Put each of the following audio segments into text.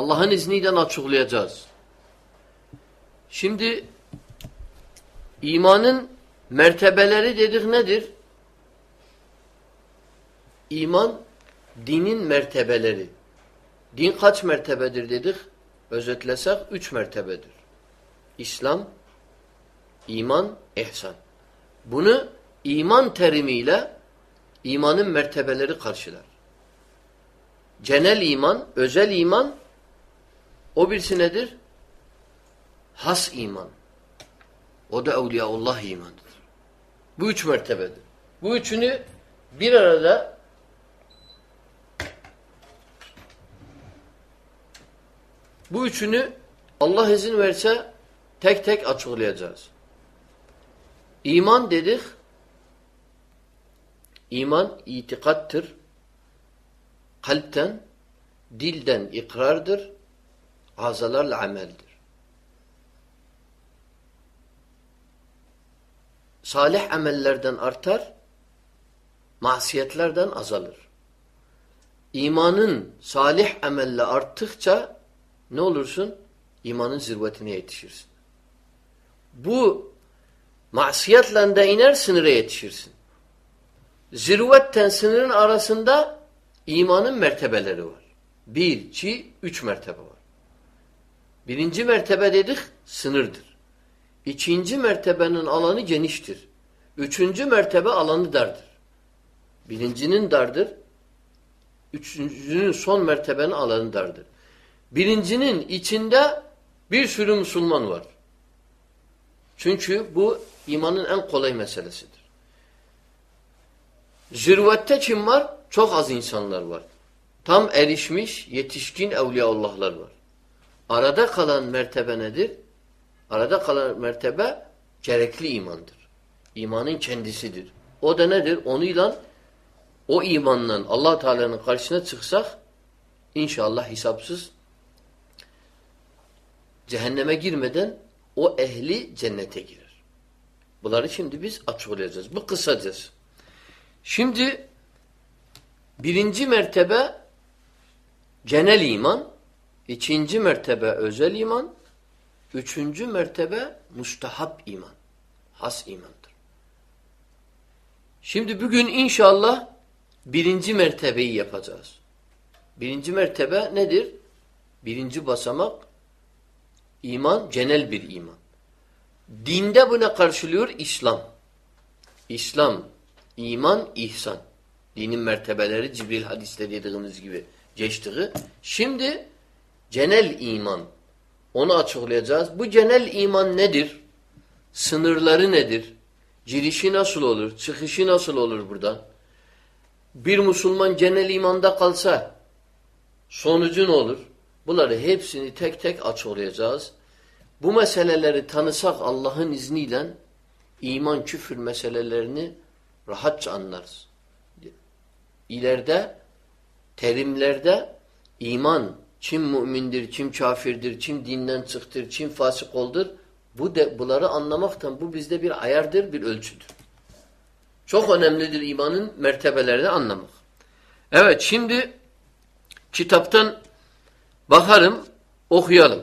Allah'ın izniyle açıklayacağız. Şimdi imanın mertebeleri dedik nedir? İman dinin mertebeleri. Din kaç mertebedir dedik? Özetlesek üç mertebedir. İslam, iman, ihsan. Bunu iman terimiyle imanın mertebeleri karşılar. Cenel iman, özel iman o birisi nedir? Has iman. O da Evliyaullah imanıdır. Bu üç mertebedir. Bu üçünü bir arada bu üçünü Allah izin verse tek tek açıklayacağız. İman dedik. İman itikattır. Kalpten, dilden ikrardır. Azalarla ameldir. Salih amellerden artar, masiyetlerden azalır. İmanın salih amelle arttıkça ne olursun? İmanın zirvetine yetişirsin. Bu masiyetle de iner sınıra yetişirsin. Zirvetten sınırın arasında imanın mertebeleri var. Bir, iki, üç mertebe var. Birinci mertebe dedik sınırdır. İkinci mertebenin alanı geniştir. Üçüncü mertebe alanı dardır. Birincinin dardır. Üçüncünün son mertebenin alanı dardır. Birincinin içinde bir sürü Müslüman var. Çünkü bu imanın en kolay meselesidir. Zirvette kim var? Çok az insanlar var. Tam erişmiş, yetişkin evliyaullahlar var. Arada kalan mertebe nedir? Arada kalan mertebe gerekli imandır. İmanın kendisidir. O da nedir? Onuyla o imanla allah Teala'nın karşısına çıksak inşallah hesapsız cehenneme girmeden o ehli cennete girer. Bunları şimdi biz açıklayacağız. Bu kısacağız. Şimdi birinci mertebe genel iman, ikinci mertebe özel iman, üçüncü mertebe müstehap iman, has imandır. Şimdi bugün inşallah birinci mertebeyi yapacağız. Birinci mertebe nedir? Birinci basamak iman, genel bir iman. Dinde buna karşılıyor İslam. İslam, iman, ihsan. Dinin mertebeleri Cibril hadiste dediğimiz gibi geçtiği. Şimdi genel iman. Onu açıklayacağız. Bu genel iman nedir? Sınırları nedir? Girişi nasıl olur? Çıkışı nasıl olur buradan? Bir Müslüman genel imanda kalsa sonucu ne olur? Bunları hepsini tek tek açıklayacağız. Bu meseleleri tanısak Allah'ın izniyle iman küfür meselelerini rahatça anlarız. İleride terimlerde iman kim mümindir, kim kafirdir, kim dinden çıktır, kim fasık oldur bu de, bunları anlamaktan bu bizde bir ayardır, bir ölçüdür. Çok önemlidir imanın mertebelerini anlamak. Evet şimdi kitaptan bakarım, okuyalım.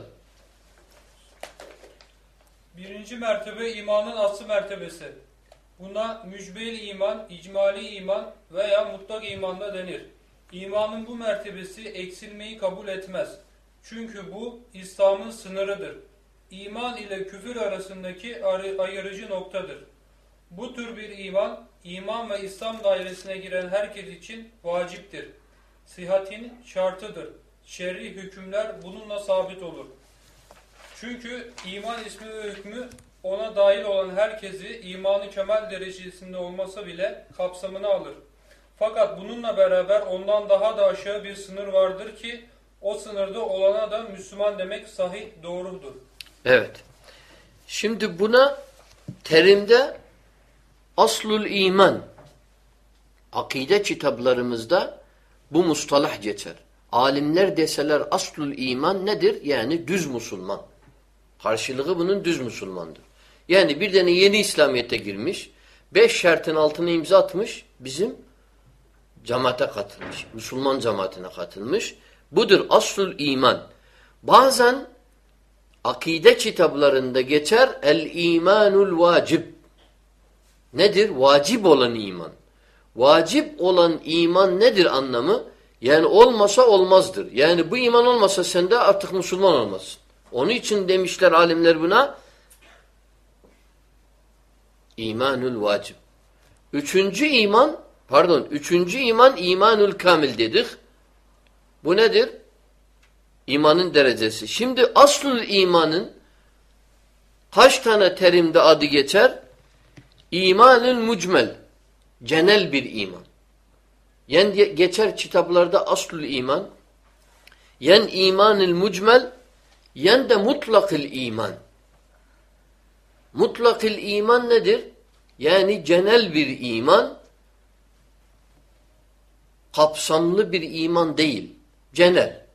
Birinci mertebe imanın aslı mertebesi. Buna mücbel iman, icmali iman veya mutlak iman da denir. İmanın bu mertebesi eksilmeyi kabul etmez. Çünkü bu İslam'ın sınırıdır. İman ile küfür arasındaki ayırıcı noktadır. Bu tür bir iman, iman ve İslam dairesine giren herkes için vaciptir. Sihatin şartıdır. Şerri hükümler bununla sabit olur. Çünkü iman ismi ve hükmü ona dahil olan herkesi imanı kemal derecesinde olmasa bile kapsamına alır. Fakat bununla beraber ondan daha da aşağı bir sınır vardır ki o sınırda olana da Müslüman demek sahih doğrudur. Evet. Şimdi buna terimde aslul iman akide kitaplarımızda bu mustalah geçer. Alimler deseler aslul iman nedir? Yani düz Müslüman. Karşılığı bunun düz Müslümandır. Yani bir tane yeni İslamiyet'e girmiş, beş şartın altına imza atmış, bizim cemaate katılmış. Müslüman cemaatine katılmış. Budur aslul iman. Bazen akide kitaplarında geçer el imanul vacib. Nedir? Vacip olan iman. Vacip olan iman nedir anlamı? Yani olmasa olmazdır. Yani bu iman olmasa sen de artık Müslüman olmazsın. Onun için demişler alimler buna imanul vacib. Üçüncü iman pardon üçüncü iman imanul kamil dedik. Bu nedir? İmanın derecesi. Şimdi aslul imanın kaç tane terimde adı geçer? İmanül mucmel. Genel bir iman. Yen geçer kitaplarda aslul iman. Yen imanül mucmel. Yen de mutlakıl iman. Mutlakıl iman nedir? Yani genel bir iman. Kapsamlı bir iman değil. Genel.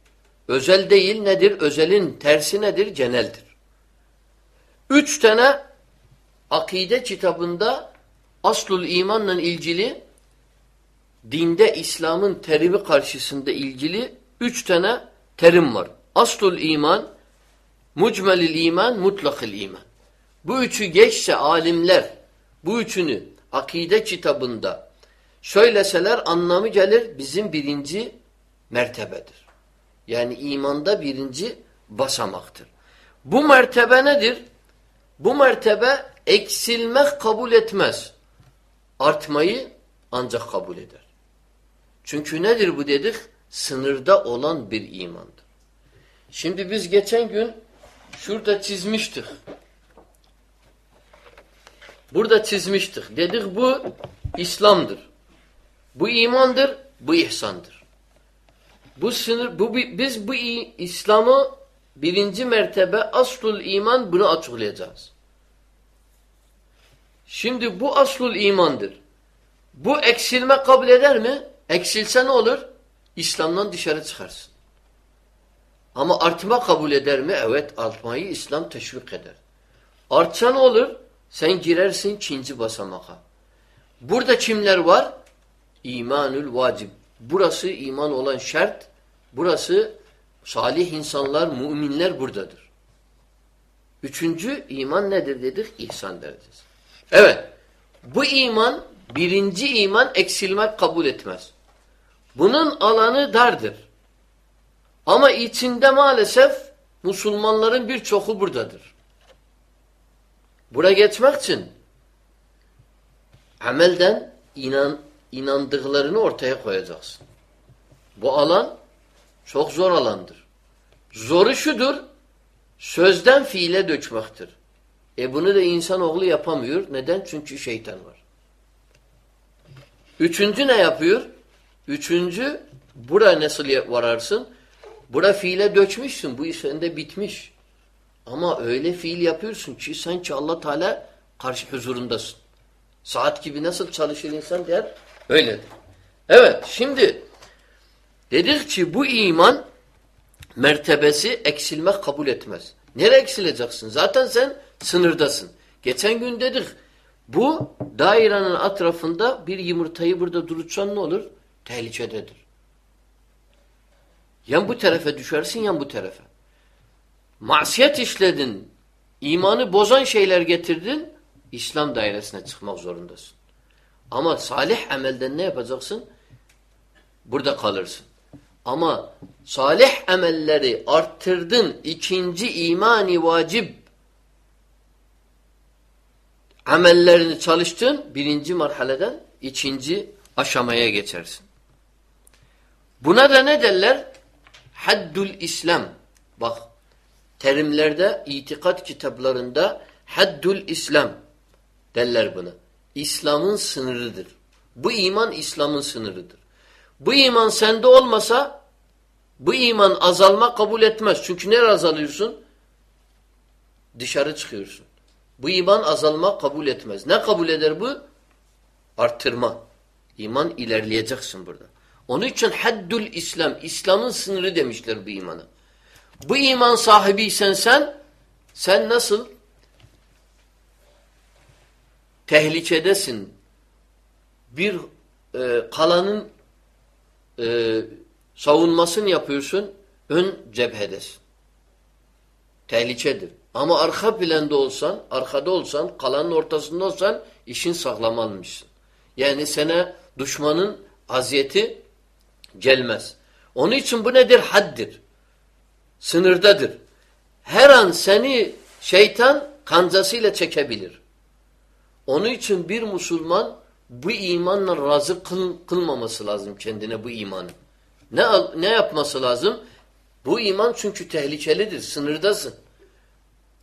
Özel değil nedir? Özelin tersi nedir? Geneldir. Üç tane akide kitabında aslul imanla ilgili dinde İslam'ın terimi karşısında ilgili üç tane terim var. Aslul iman, mucmelil iman, mutlakil iman. Bu üçü geçse alimler bu üçünü akide kitabında söyleseler anlamı gelir bizim birinci mertebedir. Yani imanda birinci basamaktır. Bu mertebe nedir? Bu mertebe eksilmek kabul etmez. Artmayı ancak kabul eder. Çünkü nedir bu dedik? Sınırda olan bir imandır. Şimdi biz geçen gün şurada çizmiştik. Burada çizmiştik. Dedik bu İslam'dır. Bu imandır, bu ihsandır. Bu sınır, bu biz bu İslam'ı birinci mertebe aslul iman bunu açıklayacağız. Şimdi bu aslul imandır. Bu eksilme kabul eder mi? Eksilse ne olur? İslam'dan dışarı çıkarsın. Ama artma kabul eder mi? Evet artmayı İslam teşvik eder. Artsa ne olur? Sen girersin ikinci basamaka. Burada kimler var? İmanül vacib. Burası iman olan şart. Burası salih insanlar, müminler buradadır. Üçüncü iman nedir dedik? İhsan derecesi. Evet. Bu iman birinci iman eksilmek kabul etmez. Bunun alanı dardır. Ama içinde maalesef Müslümanların birçoku buradadır. Buraya geçmek için amelden inan, inandıklarını ortaya koyacaksın. Bu alan çok zor alandır. Zoru şudur, sözden fiile dökmektir. E bunu da insanoğlu yapamıyor. Neden? Çünkü şeytan var. Üçüncü ne yapıyor? Üçüncü, bura nasıl vararsın? Bura fiile dökmüşsün. Bu iş sende bitmiş. Ama öyle fiil yapıyorsun ki sanki Allah Teala karşı huzurundasın. Saat gibi nasıl çalışır insan der? Öyledir. Evet şimdi dedik ki bu iman mertebesi eksilmek kabul etmez. Nereye eksileceksin? Zaten sen sınırdasın. Geçen gün dedik bu dairenin etrafında bir yumurtayı burada durutsan ne olur? Tehlikededir. Yan bu tarafa düşersin yan bu tarafa. Masiyet işledin, imanı bozan şeyler getirdin, İslam dairesine çıkmak zorundasın. Ama salih amelden ne yapacaksın? Burada kalırsın. Ama salih amelleri arttırdın, ikinci imani vacip amellerini çalıştın, birinci marhaleden ikinci aşamaya geçersin. Buna da ne derler? Haddul İslam. Bak terimlerde, itikat kitaplarında haddul İslam derler buna. İslam'ın sınırıdır. Bu iman İslam'ın sınırıdır. Bu iman sende olmasa bu iman azalma kabul etmez. Çünkü nereye azalıyorsun? Dışarı çıkıyorsun. Bu iman azalma kabul etmez. Ne kabul eder bu? Arttırma. İman ilerleyeceksin burada. Onun için haddül İslam, İslam'ın sınırı demişler bu imana. Bu iman sahibiysen sen, sen nasıl tehlikedesin? Bir e, kalanın e, savunmasını yapıyorsun, ön cephedesin. Tehlikedir. Ama arka planda olsan, arkada olsan, kalanın ortasında olsan işin sağlam almışsın. Yani sana düşmanın aziyeti gelmez. Onun için bu nedir? Haddir. Sınırdadır. Her an seni şeytan kancasıyla çekebilir. Onun için bir Müslüman bu imanla razı kıl, kılmaması lazım kendine bu imanı. Ne, ne yapması lazım? Bu iman çünkü tehlikelidir, sınırdasın.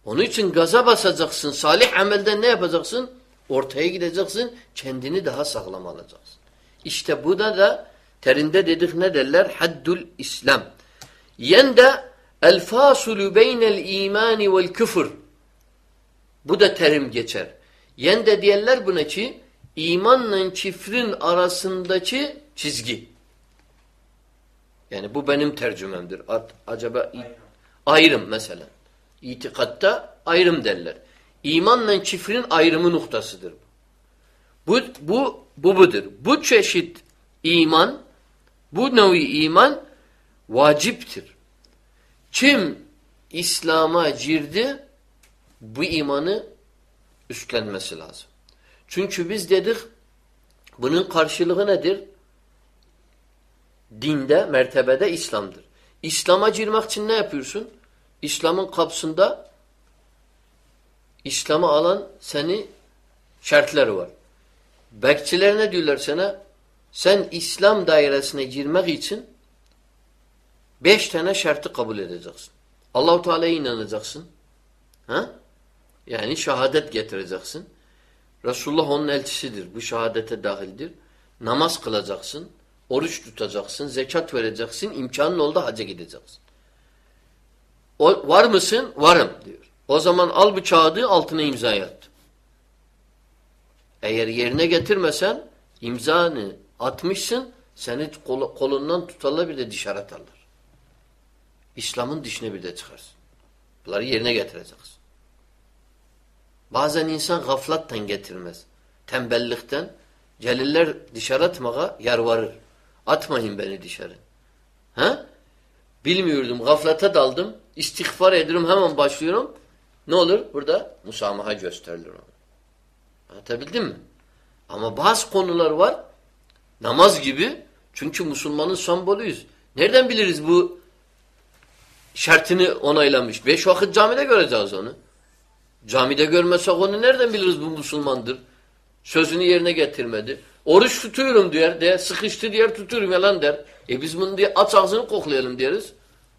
Onun için gaza basacaksın, salih amelden ne yapacaksın? Ortaya gideceksin, kendini daha sağlam alacaksın. İşte bu da da terinde dedik ne derler? Haddul İslam. Yende el fasulu beynel imani vel küfür. Bu da terim geçer. Yende diyenler buna ki imanla çifrin arasındaki çizgi. Yani bu benim tercümemdir. Acaba ayrım mesela. İtikatta ayrım derler. İmanla çifrin ayrımı noktasıdır. Bu, bu, bu budur. Bu çeşit iman, bu nevi iman vaciptir. Kim İslam'a girdi, bu imanı üstlenmesi lazım. Çünkü biz dedik, bunun karşılığı nedir? Dinde, mertebede İslam'dır. İslam'a girmek için ne yapıyorsun? İslam'ın kapsında İslam'ı alan seni şartları var. Bekçiler ne diyorlar sana? Sen İslam dairesine girmek için beş tane şartı kabul edeceksin. Allahu Teala'ya inanacaksın. Ha? Yani şehadet getireceksin. Resulullah onun elçisidir. Bu şehadete dahildir. Namaz kılacaksın. Oruç tutacaksın. Zekat vereceksin. imkanın oldu hacca gideceksin. O, var mısın? Varım diyor. O zaman al bu kağıdı altına imza at. Eğer yerine getirmesen imzanı atmışsın seni kol, kolundan tutarlar bir de dışarı atarlar. İslam'ın dışına bir de çıkarsın. Bunları yerine getireceksin. Bazen insan gaflattan getirmez. Tembellikten celiller dışarı atmaya yarvarır. Atmayın beni dışarı. Ha? Bilmiyordum. Gaflete daldım. İstiğfar ediyorum. Hemen başlıyorum. Ne olur? Burada musamaha gösterilir ona. Anlatabildim mi? Ama bazı konular var. Namaz gibi. Çünkü Müslümanın sembolüyüz. Nereden biliriz bu şartını onaylamış? Beş vakit camide göreceğiz onu. Camide görmesek onu nereden biliriz bu Müslümandır? Sözünü yerine getirmedi. Oruç tutuyorum diyor. De, sıkıştı diğer tutuyorum yalan der. E biz bunu diye aç ağzını koklayalım deriz.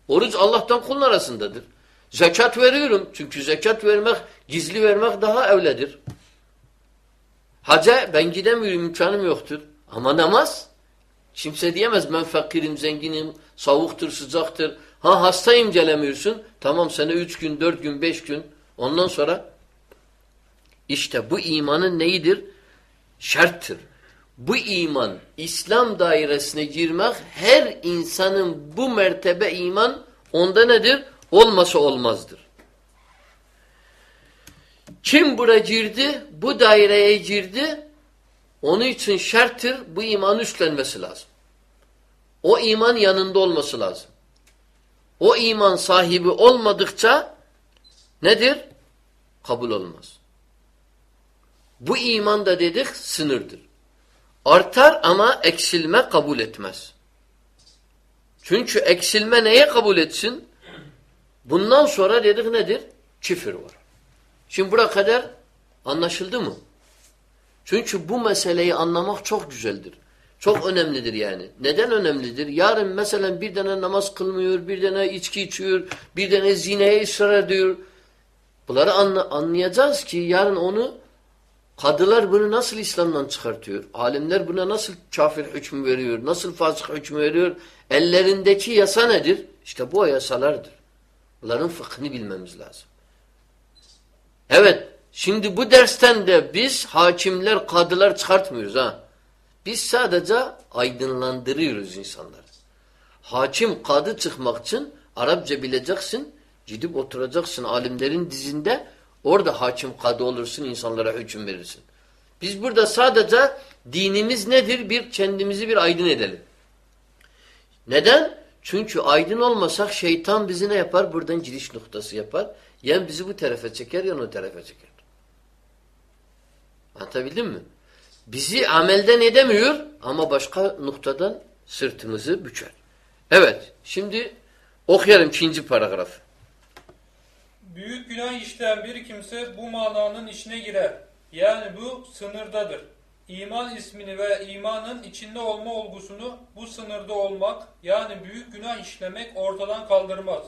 Oruç Allah'tan kulun arasındadır. Zekat veriyorum. Çünkü zekat vermek, gizli vermek daha evledir. Haca ben gidemiyorum, imkanım yoktur. Ama namaz kimse diyemez ben fakirim, zenginim, savuktur, sıcaktır. Ha hastayım gelemiyorsun. Tamam sana üç gün, dört gün, beş gün. Ondan sonra işte bu imanın neyidir? Şarttır. Bu iman, İslam dairesine girmek her insanın bu mertebe iman onda nedir? Olmasa olmazdır. Kim bura girdi? Bu daireye girdi. Onun için şarttır bu imanı üstlenmesi lazım. O iman yanında olması lazım. O iman sahibi olmadıkça nedir? Kabul olmaz. Bu iman da dedik sınırdır. Artar ama eksilme kabul etmez. Çünkü eksilme neye kabul etsin? Bundan sonra dedik nedir? Küfür var. Şimdi buraya kadar anlaşıldı mı? Çünkü bu meseleyi anlamak çok güzeldir. Çok önemlidir yani. Neden önemlidir? Yarın mesela bir tane namaz kılmıyor, bir tane içki içiyor, bir tane zineye ısrar ediyor. Bunları anla anlayacağız ki yarın onu kadılar bunu nasıl İslam'dan çıkartıyor? Alimler buna nasıl kafir hükmü veriyor? Nasıl fasık hükmü veriyor? Ellerindeki yasa nedir? İşte bu yasalardır. Bunların fıkhını bilmemiz lazım. Evet, şimdi bu dersten de biz hakimler, kadılar çıkartmıyoruz ha. Biz sadece aydınlandırıyoruz insanları. Hakim, kadı çıkmak için Arapça bileceksin, gidip oturacaksın alimlerin dizinde, orada hakim, kadı olursun, insanlara hüküm verirsin. Biz burada sadece dinimiz nedir? Bir kendimizi bir aydın edelim. Neden? Çünkü aydın olmasak şeytan bizi ne yapar? Buradan giriş noktası yapar. Yen bizi bu tarafa çeker, yan o tarafa çeker. Anlatabildim mi? Bizi amelden edemiyor ama başka noktadan sırtımızı büker. Evet, şimdi okuyalım ikinci paragrafı. Büyük günah işleyen bir kimse bu mananın içine girer. Yani bu sınırdadır. İman ismini ve imanın içinde olma olgusunu bu sınırda olmak yani büyük günah işlemek ortadan kaldırmaz.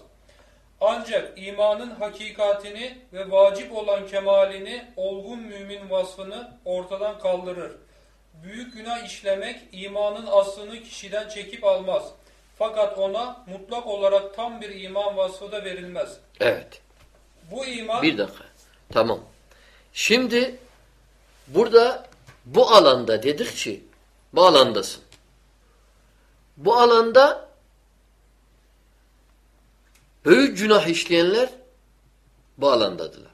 Ancak imanın hakikatini ve vacip olan kemalini, olgun mümin vasfını ortadan kaldırır. Büyük günah işlemek imanın aslını kişiden çekip almaz. Fakat ona mutlak olarak tam bir iman vasfı da verilmez. Evet. Bu iman Bir dakika. Tamam. Şimdi burada bu alanda dedik ki bu alandasın. Bu alanda büyük günah işleyenler bu alandadılar.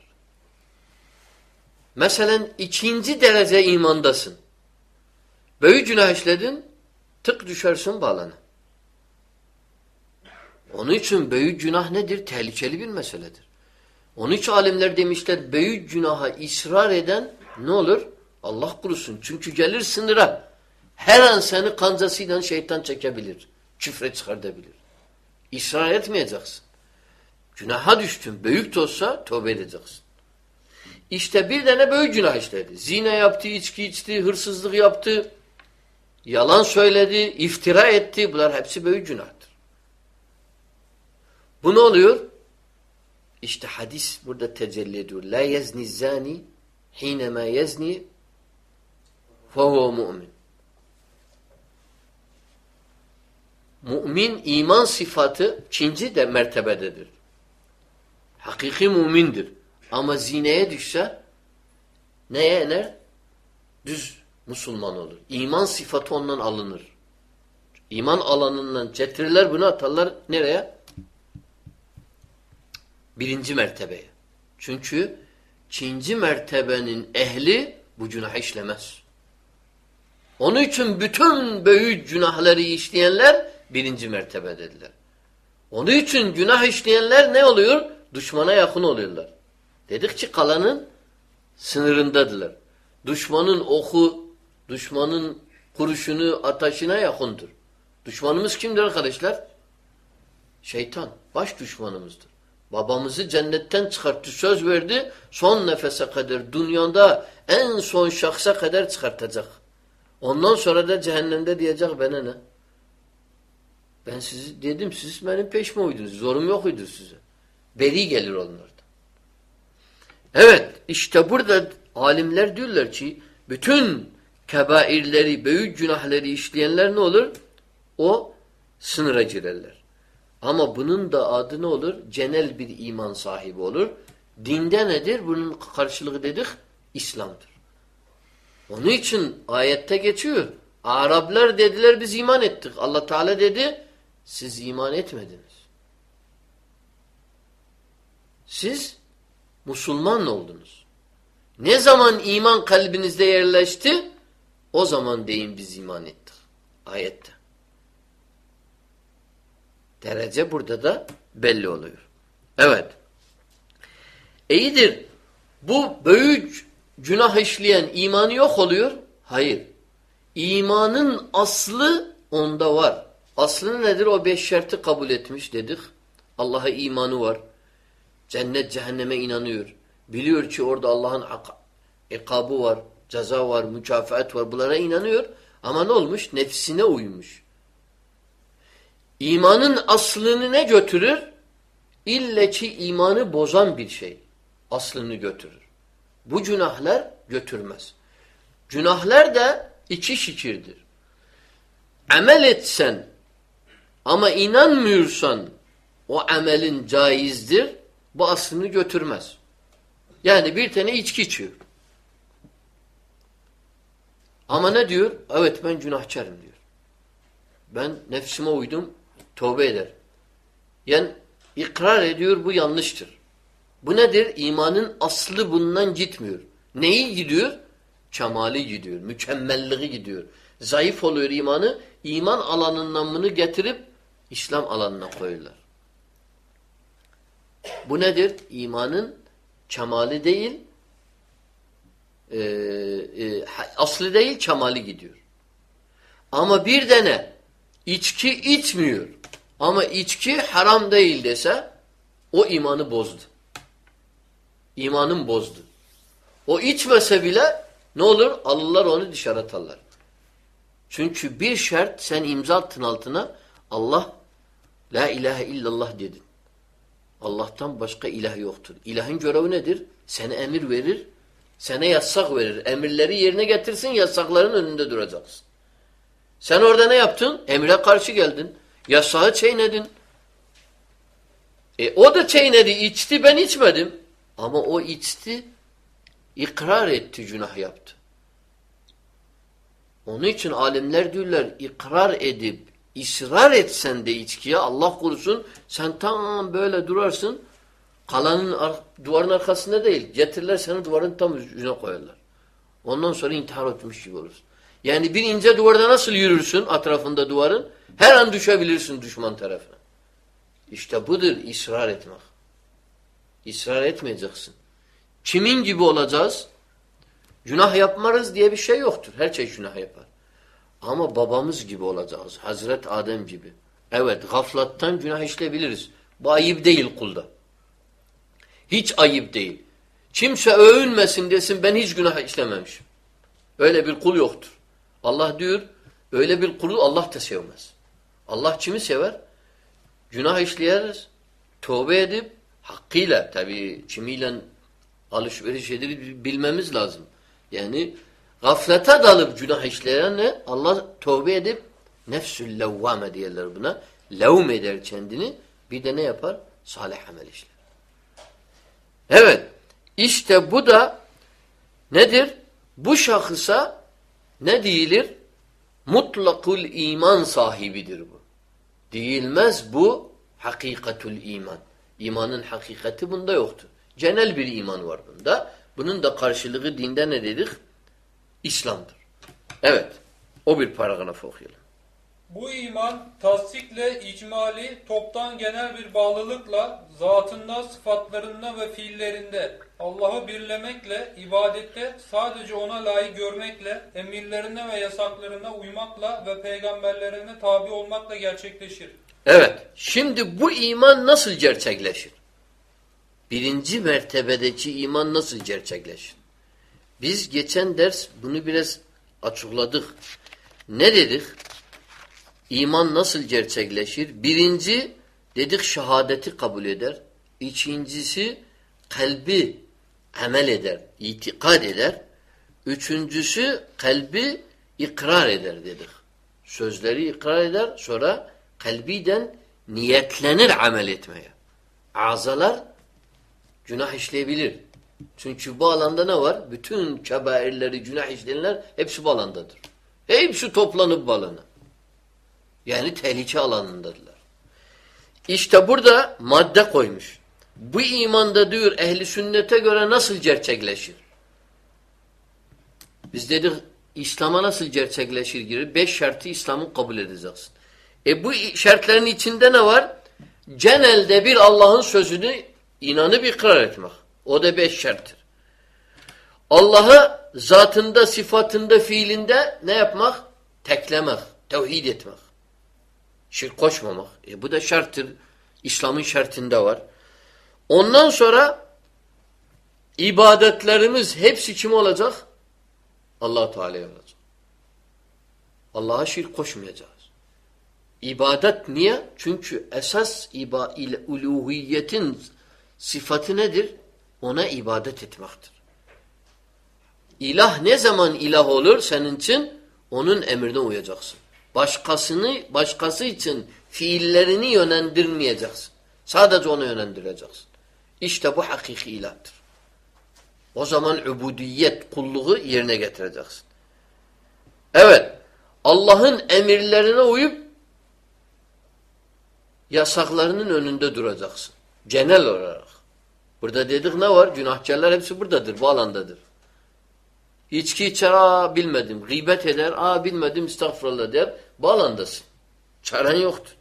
Mesela ikinci derece imandasın. Büyük günah işledin tık düşersin bağlana. Onun için büyük günah nedir? Tehlikeli bir meseledir. Onun için alimler demişler büyük günaha ısrar eden ne olur? Allah kurusun. Çünkü gelir sınıra. Her an seni kancasıyla şeytan çekebilir. Küfre çıkartabilir. İsrar etmeyeceksin. Günaha düştün. Büyük de olsa tövbe edeceksin. İşte bir tane büyük günah işledi. Zina yaptı, içki içti, hırsızlık yaptı. Yalan söyledi, iftira etti. Bunlar hepsi büyük günahtır. Bu ne oluyor? İşte hadis burada tecelli ediyor. La yezni zani hinema yezni fehuve mu'min. Mümin iman sıfatı ikinci de mertebededir. Hakiki mümindir. Ama zineye düşse neye iner? Düz Müslüman olur. İman sıfatı ondan alınır. İman alanından getirirler bunu atarlar nereye? Birinci mertebeye. Çünkü ikinci mertebenin ehli bu günah işlemez. Onun için bütün büyük günahları işleyenler birinci mertebedediler. Onun için günah işleyenler ne oluyor? Düşmana yakın oluyorlar. Dedikçe kalanın sınırındadılar. Düşmanın oku, düşmanın kuruşunu, ataşına yakındır. Düşmanımız kimdir arkadaşlar? Şeytan. Baş düşmanımızdır. Babamızı cennetten çıkarttı, söz verdi. Son nefese kadar dünyada en son şahsa kadar çıkartacak. Ondan sonra da cehennemde diyecek bana ne? Ben sizi dedim siz benim peşime uydunuz. Zorum yokuydu size. Beri gelir onlardan. Evet işte burada alimler diyorlar ki bütün kebairleri, büyük günahları işleyenler ne olur? O sınıra girerler. Ama bunun da adı ne olur? Cenel bir iman sahibi olur. Dinde nedir? Bunun karşılığı dedik İslam'dır. Onun için ayette geçiyor. Araplar dediler biz iman ettik. Allah Teala dedi siz iman etmediniz. Siz Müslüman oldunuz. Ne zaman iman kalbinizde yerleşti? O zaman deyin biz iman ettik. Ayette. Derece burada da belli oluyor. Evet. İyidir. Bu büyük günah işleyen imanı yok oluyor. Hayır. İmanın aslı onda var. Aslı nedir? O beş şartı kabul etmiş dedik. Allah'a imanı var. Cennet cehenneme inanıyor. Biliyor ki orada Allah'ın ikabı var, ceza var, mükafat var. Bunlara inanıyor. Ama ne olmuş? Nefsine uymuş. İmanın aslını ne götürür? İlle ki imanı bozan bir şey. Aslını götürür. Bu günahlar götürmez. Günahlar da iki şikirdir. Amel etsen ama inanmıyorsan o amelin caizdir. Bu aslını götürmez. Yani bir tane içki içiyor. Ama ne diyor? Evet ben günahkarım diyor. Ben nefsime uydum, tövbe eder. Yani ikrar ediyor bu yanlıştır. Bu nedir? İmanın aslı bundan gitmiyor. Neyi gidiyor? Kemali gidiyor, mükemmelliği gidiyor. Zayıf oluyor imanı. İman alanından bunu getirip İslam alanına koyuyorlar. Bu nedir? İmanın kemali değil, e, e, aslı değil, kemali gidiyor. Ama bir dene içki içmiyor ama içki haram değil dese o imanı bozdu. İmanın bozdu. O içmese bile ne olur? Alırlar onu dışarı atarlar. Çünkü bir şart sen imza attın altına Allah la ilahe illallah dedin. Allah'tan başka ilah yoktur. İlahın görevi nedir? Sana emir verir, sana yasak verir. Emirleri yerine getirsin, yasakların önünde duracaksın. Sen orada ne yaptın? Emre karşı geldin. Yasağı çiğnedin. E o da çiğnedi, içti, ben içmedim. Ama o içti, ikrar etti, günah yaptı. Onun için alimler diyorlar, ikrar edip, ısrar etsen de içkiye, Allah korusun, sen tam böyle durarsın, kalanın ar duvarın arkasında değil, getirirler seni duvarın tam yüzüne koyarlar. Ondan sonra intihar etmiş gibi olursun. Yani bir ince duvarda nasıl yürürsün etrafında duvarın? Her an düşebilirsin düşman tarafına. İşte budur ısrar etmek. İsrar etmeyeceksin. Kimin gibi olacağız? Günah yapmarız diye bir şey yoktur. Her şey günah yapar. Ama babamız gibi olacağız. Hazret Adem gibi. Evet gaflattan günah işleyebiliriz. Bu ayıp değil kulda. Hiç ayıp değil. Kimse övünmesin desin ben hiç günah işlememişim. Öyle bir kul yoktur. Allah diyor öyle bir kulu Allah da sevmez. Allah kimi sever? Günah işleyeriz. Tövbe edip hakkıyla tabi kimiyle alışveriş edip bilmemiz lazım. Yani gaflete dalıp günah işleyenle Allah tövbe edip nefsül levvame diyorlar buna. Levm eder kendini. Bir de ne yapar? Salih amel işler. Evet. İşte bu da nedir? Bu şahısa ne değilir? Mutlakul iman sahibidir bu. Değilmez bu hakikatul iman. İmanın hakikati bunda yoktur. Genel bir iman var bunda. Bunun da karşılığı dinde ne dedik? İslam'dır. Evet. O bir paragraf okuyalım. Bu iman tasdikle icmali, toptan genel bir bağlılıkla, zatında, sıfatlarında ve fiillerinde, Allah'ı birlemekle, ibadette sadece ona layık görmekle, emirlerine ve yasaklarına uymakla ve peygamberlerine tabi olmakla gerçekleşir. Evet. Şimdi bu iman nasıl gerçekleşir? Birinci mertebedeki iman nasıl gerçekleşir? Biz geçen ders bunu biraz açıkladık. Ne dedik? İman nasıl gerçekleşir? Birinci dedik şehadeti kabul eder. İkincisi kalbi amel eder, itikad eder. Üçüncüsü kalbi ikrar eder dedik. Sözleri ikrar eder sonra kalbiden niyetlenir amel etmeye. Azalar günah işleyebilir. Çünkü bu alanda ne var? Bütün kebairleri, günah işleyenler hepsi bu alandadır. Hepsi toplanıp bu alana. Yani tehlike alanındadılar. İşte burada madde koymuş. Bu imanda diyor ehli sünnete göre nasıl gerçekleşir? Biz dedik İslam'a nasıl gerçekleşir girir? Beş şartı İslam'ın kabul edeceksin. E bu şartların içinde ne var? Genelde bir Allah'ın sözünü inanıp ikrar etmek. O da beş şarttır. Allah'ı zatında, sıfatında, fiilinde ne yapmak? Teklemek, tevhid etmek. Şirk koşmamak. E bu da şarttır. İslam'ın şartında var. Ondan sonra ibadetlerimiz hepsi kim olacak? allah Teala'ya olacak. Allah'a şirk koşmayacağız. İbadet niye? Çünkü esas iba ile uluhiyetin sıfatı nedir? Ona ibadet etmektir. İlah ne zaman ilah olur senin için? Onun emrine uyacaksın. Başkasını, başkası için fiillerini yönlendirmeyeceksin. Sadece onu yönlendireceksin. İşte bu hakiki ilahtır. O zaman ubudiyet, kulluğu yerine getireceksin. Evet, Allah'ın emirlerine uyup yasaklarının önünde duracaksın. Genel olarak. Burada dedik ne var? Günahkarlar hepsi buradadır, bu alandadır. İçki içer, aa bilmedim. Gıybet eder, aa bilmedim, estağfurullah der. Bu alandasın. Çaren yoktur.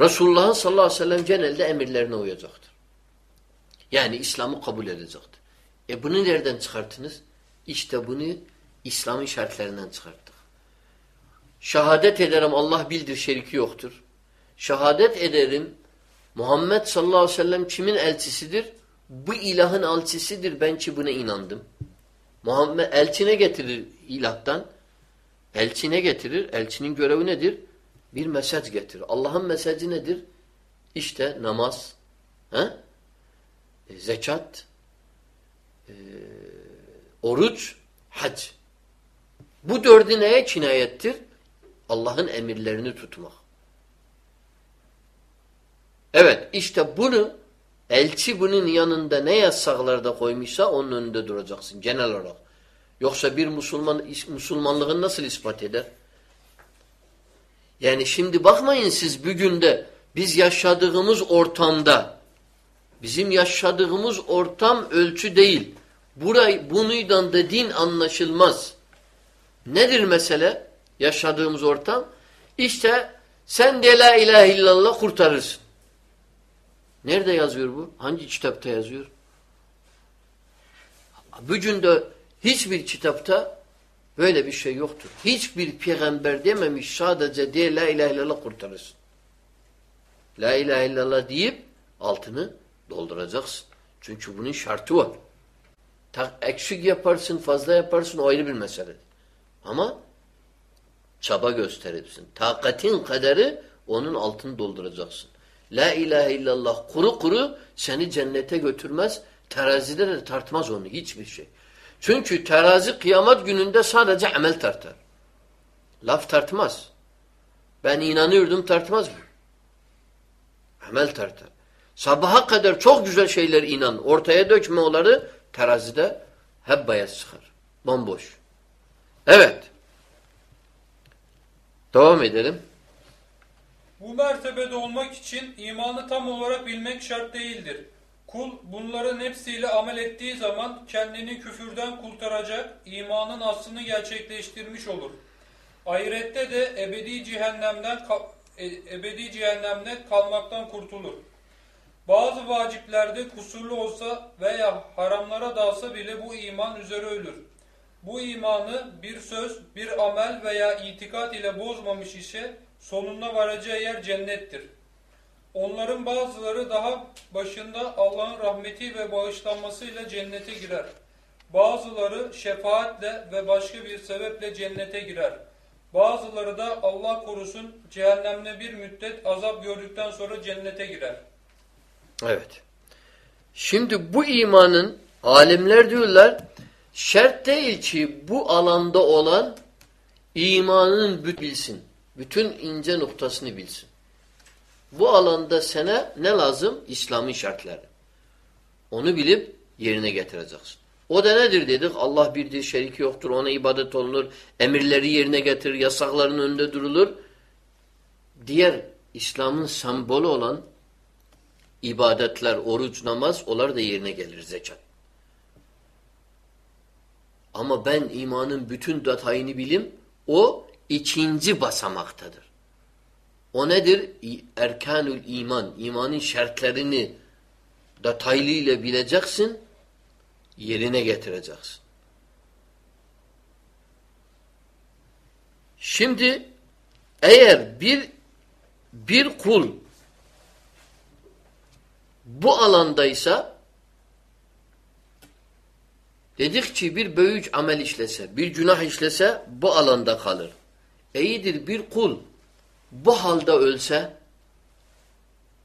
Resulullah'ın sallallahu aleyhi ve sellem genelde emirlerine uyacaktır. Yani İslam'ı kabul edecektir. E bunu nereden çıkarttınız? İşte bunu İslam'ın şartlarından çıkarttık. Şehadet ederim Allah bildir şeriki yoktur. Şehadet ederim Muhammed sallallahu aleyhi ve sellem kimin elçisidir? Bu ilahın elçisidir. Ben ki buna inandım. Muhammed elçine getirir ilahtan. Elçine getirir. Elçinin görevi nedir? Bir mesaj getirir. Allah'ın mesajı nedir? İşte namaz, he? E, zekat, e, oruç, hac. Bu dördü neye kinayettir? Allah'ın emirlerini tutmak. Evet işte bunu elçi bunun yanında ne yasaklarda koymuşsa onun önünde duracaksın genel olarak. Yoksa bir Müslüman Müslümanlığını nasıl ispat eder? Yani şimdi bakmayın siz bugün de biz yaşadığımız ortamda bizim yaşadığımız ortam ölçü değil. Burayı bunuydan da din anlaşılmaz. Nedir mesele? Yaşadığımız ortam. İşte sen de la ilahe illallah kurtarırsın. Nerede yazıyor bu? Hangi kitapta yazıyor? Bugün de hiçbir kitapta böyle bir şey yoktur. Hiçbir peygamber dememiş sadece de la ilahe illallah kurtarırsın. La ilahe illallah deyip altını dolduracaksın. Çünkü bunun şartı var. Eksik yaparsın, fazla yaparsın o ayrı bir mesele. Ama çaba gösterirsin. Takatin kaderi onun altını dolduracaksın. La ilahe illallah kuru kuru seni cennete götürmez. Terazide de tartmaz onu hiçbir şey. Çünkü terazi kıyamet gününde sadece amel tartar. Laf tartmaz. Ben inanıyordum tartmaz mı? Amel tartar. Sabaha kadar çok güzel şeyler inan. Ortaya dökme onları terazide hep bayaz çıkar. Bomboş. Evet. Devam edelim. Bu mertebede olmak için imanı tam olarak bilmek şart değildir. Kul bunların hepsiyle amel ettiği zaman kendini küfürden kurtaracak, imanın aslını gerçekleştirmiş olur. Ahirette de ebedi cehennemden e, ebedi cehennemde kalmaktan kurtulur. Bazı vaciplerde kusurlu olsa veya haramlara dalsa bile bu iman üzere ölür. Bu imanı bir söz, bir amel veya itikat ile bozmamış ise sonunda varacağı yer cennettir. Onların bazıları daha başında Allah'ın rahmeti ve bağışlanmasıyla cennete girer. Bazıları şefaatle ve başka bir sebeple cennete girer. Bazıları da Allah korusun cehennemde bir müddet azap gördükten sonra cennete girer. Evet. Şimdi bu imanın alimler diyorlar şart değil ki bu alanda olan imanın bilsin. Bütün ince noktasını bilsin. Bu alanda sana ne lazım? İslam'ın şartları. Onu bilip yerine getireceksin. O da nedir dedik? Allah birdir, şeriki yoktur, ona ibadet olunur, emirleri yerine getirir, yasakların önünde durulur. Diğer İslam'ın sembolü olan ibadetler, oruç, namaz, onlar da yerine gelir zekat. Ama ben imanın bütün detayını bilim, o ikinci basamaktadır. O nedir? Erkanül iman. İmanın şartlarını detaylıyla bileceksin, yerine getireceksin. Şimdi eğer bir bir kul bu alandaysa dedik ki bir büyük amel işlese, bir günah işlese bu alanda kalır. İyidir bir kul bu halde ölse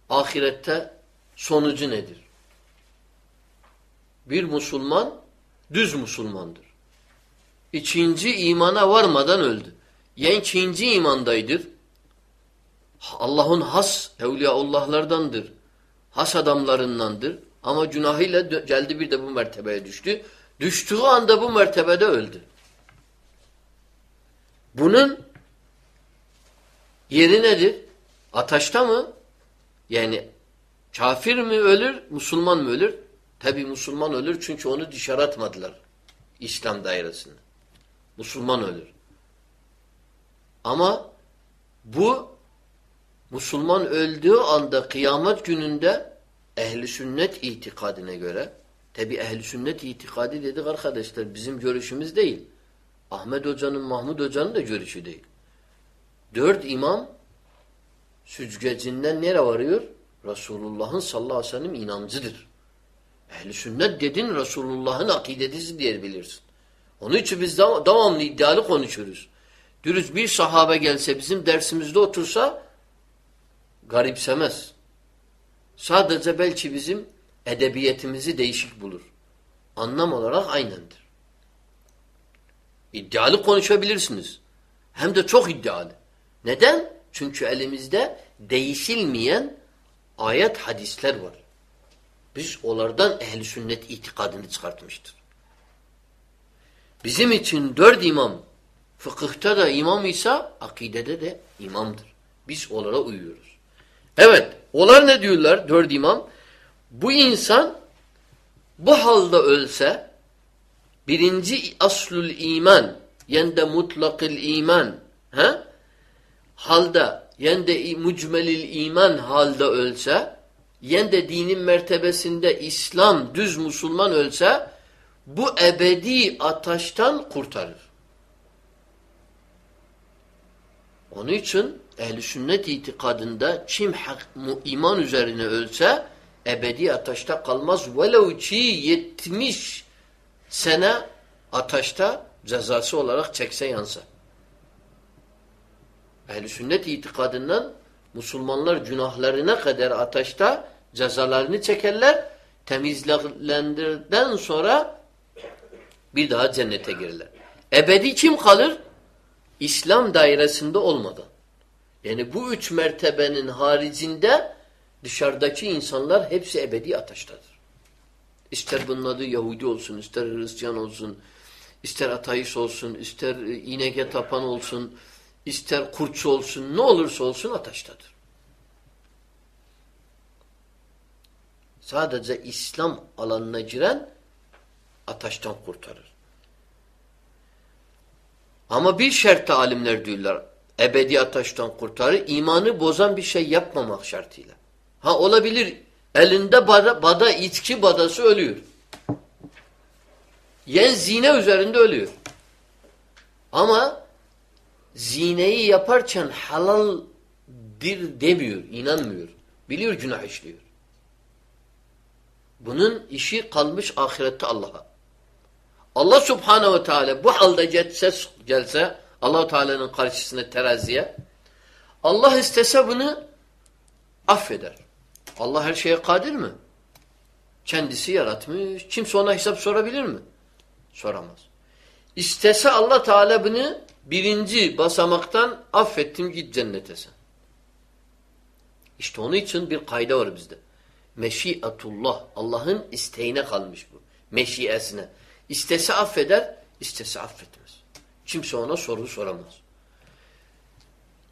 ahirette sonucu nedir? Bir Müslüman düz Müslümandır. İkinci imana varmadan öldü. Yani ikinci imandaydır. Allah'ın has evliyaullahlardandır. Has adamlarındandır. Ama günahıyla geldi bir de bu mertebeye düştü. Düştüğü anda bu mertebede öldü. Bunun Yeri nedir? Ataşta mı? Yani kafir mi ölür, Müslüman mı ölür? Tabi Müslüman ölür çünkü onu dışarı atmadılar İslam dairesinde. Müslüman ölür. Ama bu Müslüman öldüğü anda kıyamet gününde ehli sünnet itikadine göre tabi ehli sünnet itikadi dedik arkadaşlar bizim görüşümüz değil. Ahmet Hoca'nın Mahmud Hoca'nın da görüşü değil. Dört imam süzgecinden nere varıyor? Resulullah'ın sallallahu aleyhi ve sellem inancıdır. Ehli sünnet dedin Resulullah'ın akidesi diyebilirsin. Onun için biz devamlı iddialı konuşuruz. Dürüst bir sahabe gelse bizim dersimizde otursa garipsemez. Sadece belki bizim edebiyetimizi değişik bulur. Anlam olarak aynendir. İddialı konuşabilirsiniz. Hem de çok iddialı. Neden? Çünkü elimizde değişilmeyen ayet hadisler var. Biz onlardan ehli sünnet itikadını çıkartmıştır. Bizim için dört imam fıkıhta da imam ise akidede de imamdır. Biz onlara uyuyoruz. Evet, onlar ne diyorlar dört imam? Bu insan bu halde ölse birinci aslul iman yende mutlakil iman he? halde yende mucmelil iman halde ölse yende dinin mertebesinde İslam düz Müslüman ölse bu ebedi ataştan kurtarır. Onun için ehl sünnet itikadında kim hak, iman üzerine ölse ebedi ateşte kalmaz. Velev ki 70 sene ateşte cezası olarak çekse yansa. Ehl-i sünnet itikadından Müslümanlar günahlarına kadar ateşte cezalarını çekerler. Temizlendirdikten sonra bir daha cennete girerler. Ebedi kim kalır? İslam dairesinde olmadan. Yani bu üç mertebenin haricinde dışarıdaki insanlar hepsi ebedi ateştedir. İster bunun adı Yahudi olsun, ister Hristiyan olsun, ister ateist olsun, ister ineke tapan olsun, ister kurtçu olsun, ne olursa olsun ateştedir. Sadece İslam alanına giren ateşten kurtarır. Ama bir şartta alimler diyorlar, ebedi ateşten kurtarır, imanı bozan bir şey yapmamak şartıyla. Ha olabilir, elinde bada, bada içki badası ölüyor. Yen zine üzerinde ölüyor. Ama zineyi yaparken halaldir demiyor, inanmıyor. Biliyor günah işliyor. Bunun işi kalmış ahirette Allah'a. Allah subhanehu ve teala bu halde gelse, gelse allah Teala'nın karşısına teraziye Allah istese bunu affeder. Allah her şeye kadir mi? Kendisi yaratmış. Kimse ona hesap sorabilir mi? Soramaz. İstese Allah Teala bunu birinci basamaktan affettim git cennete sen. İşte onun için bir kayda var bizde. Meşiatullah. Allah'ın isteğine kalmış bu. Meşiyesine. İstese affeder, istese affetmez. Kimse ona soru soramaz.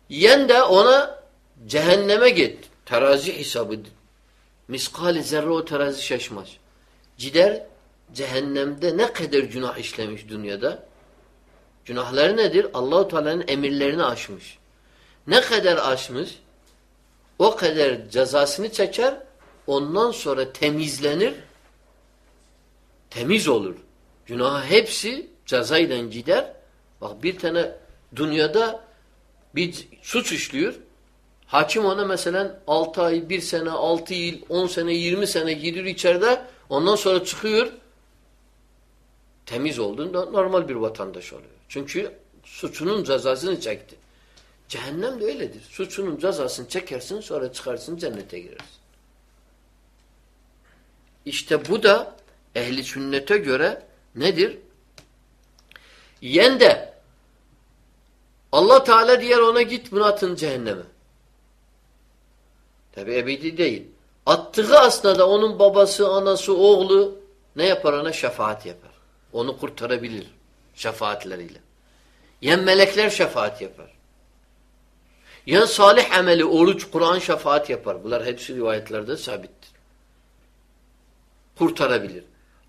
Yen de ona cehenneme git. Terazi hesabı. Miskali zerre o terazi şaşmaz. Gider cehennemde ne kadar günah işlemiş dünyada? Günahları nedir? Allahu Teala'nın emirlerini aşmış. Ne kadar aşmış? O kadar cezasını çeker. Ondan sonra temizlenir. Temiz olur. Günah hepsi cezayla gider. Bak bir tane dünyada bir suç işliyor. Hakim ona mesela 6 ay, 1 sene, 6 yıl, 10 sene, 20 sene gidiyor içeride. Ondan sonra çıkıyor. Temiz olduğunda normal bir vatandaş oluyor. Çünkü suçunun cezasını çekti. Cehennem de öyledir. Suçunun cezasını çekersin sonra çıkarsın cennete girersin. İşte bu da ehli sünnete göre nedir? Yen de Allah Teala diğer ona git bunu atın cehenneme. Tabi ebedi değil. Attığı aslında onun babası, anası, oğlu ne yapar ona? Şefaat yapar. Onu kurtarabilir şefaatleriyle. Yen melekler şefaat yapar. Yen salih ameli, oruç, Kur'an şefaat yapar. Bunlar hepsi rivayetlerde sabittir. Kurtarabilir.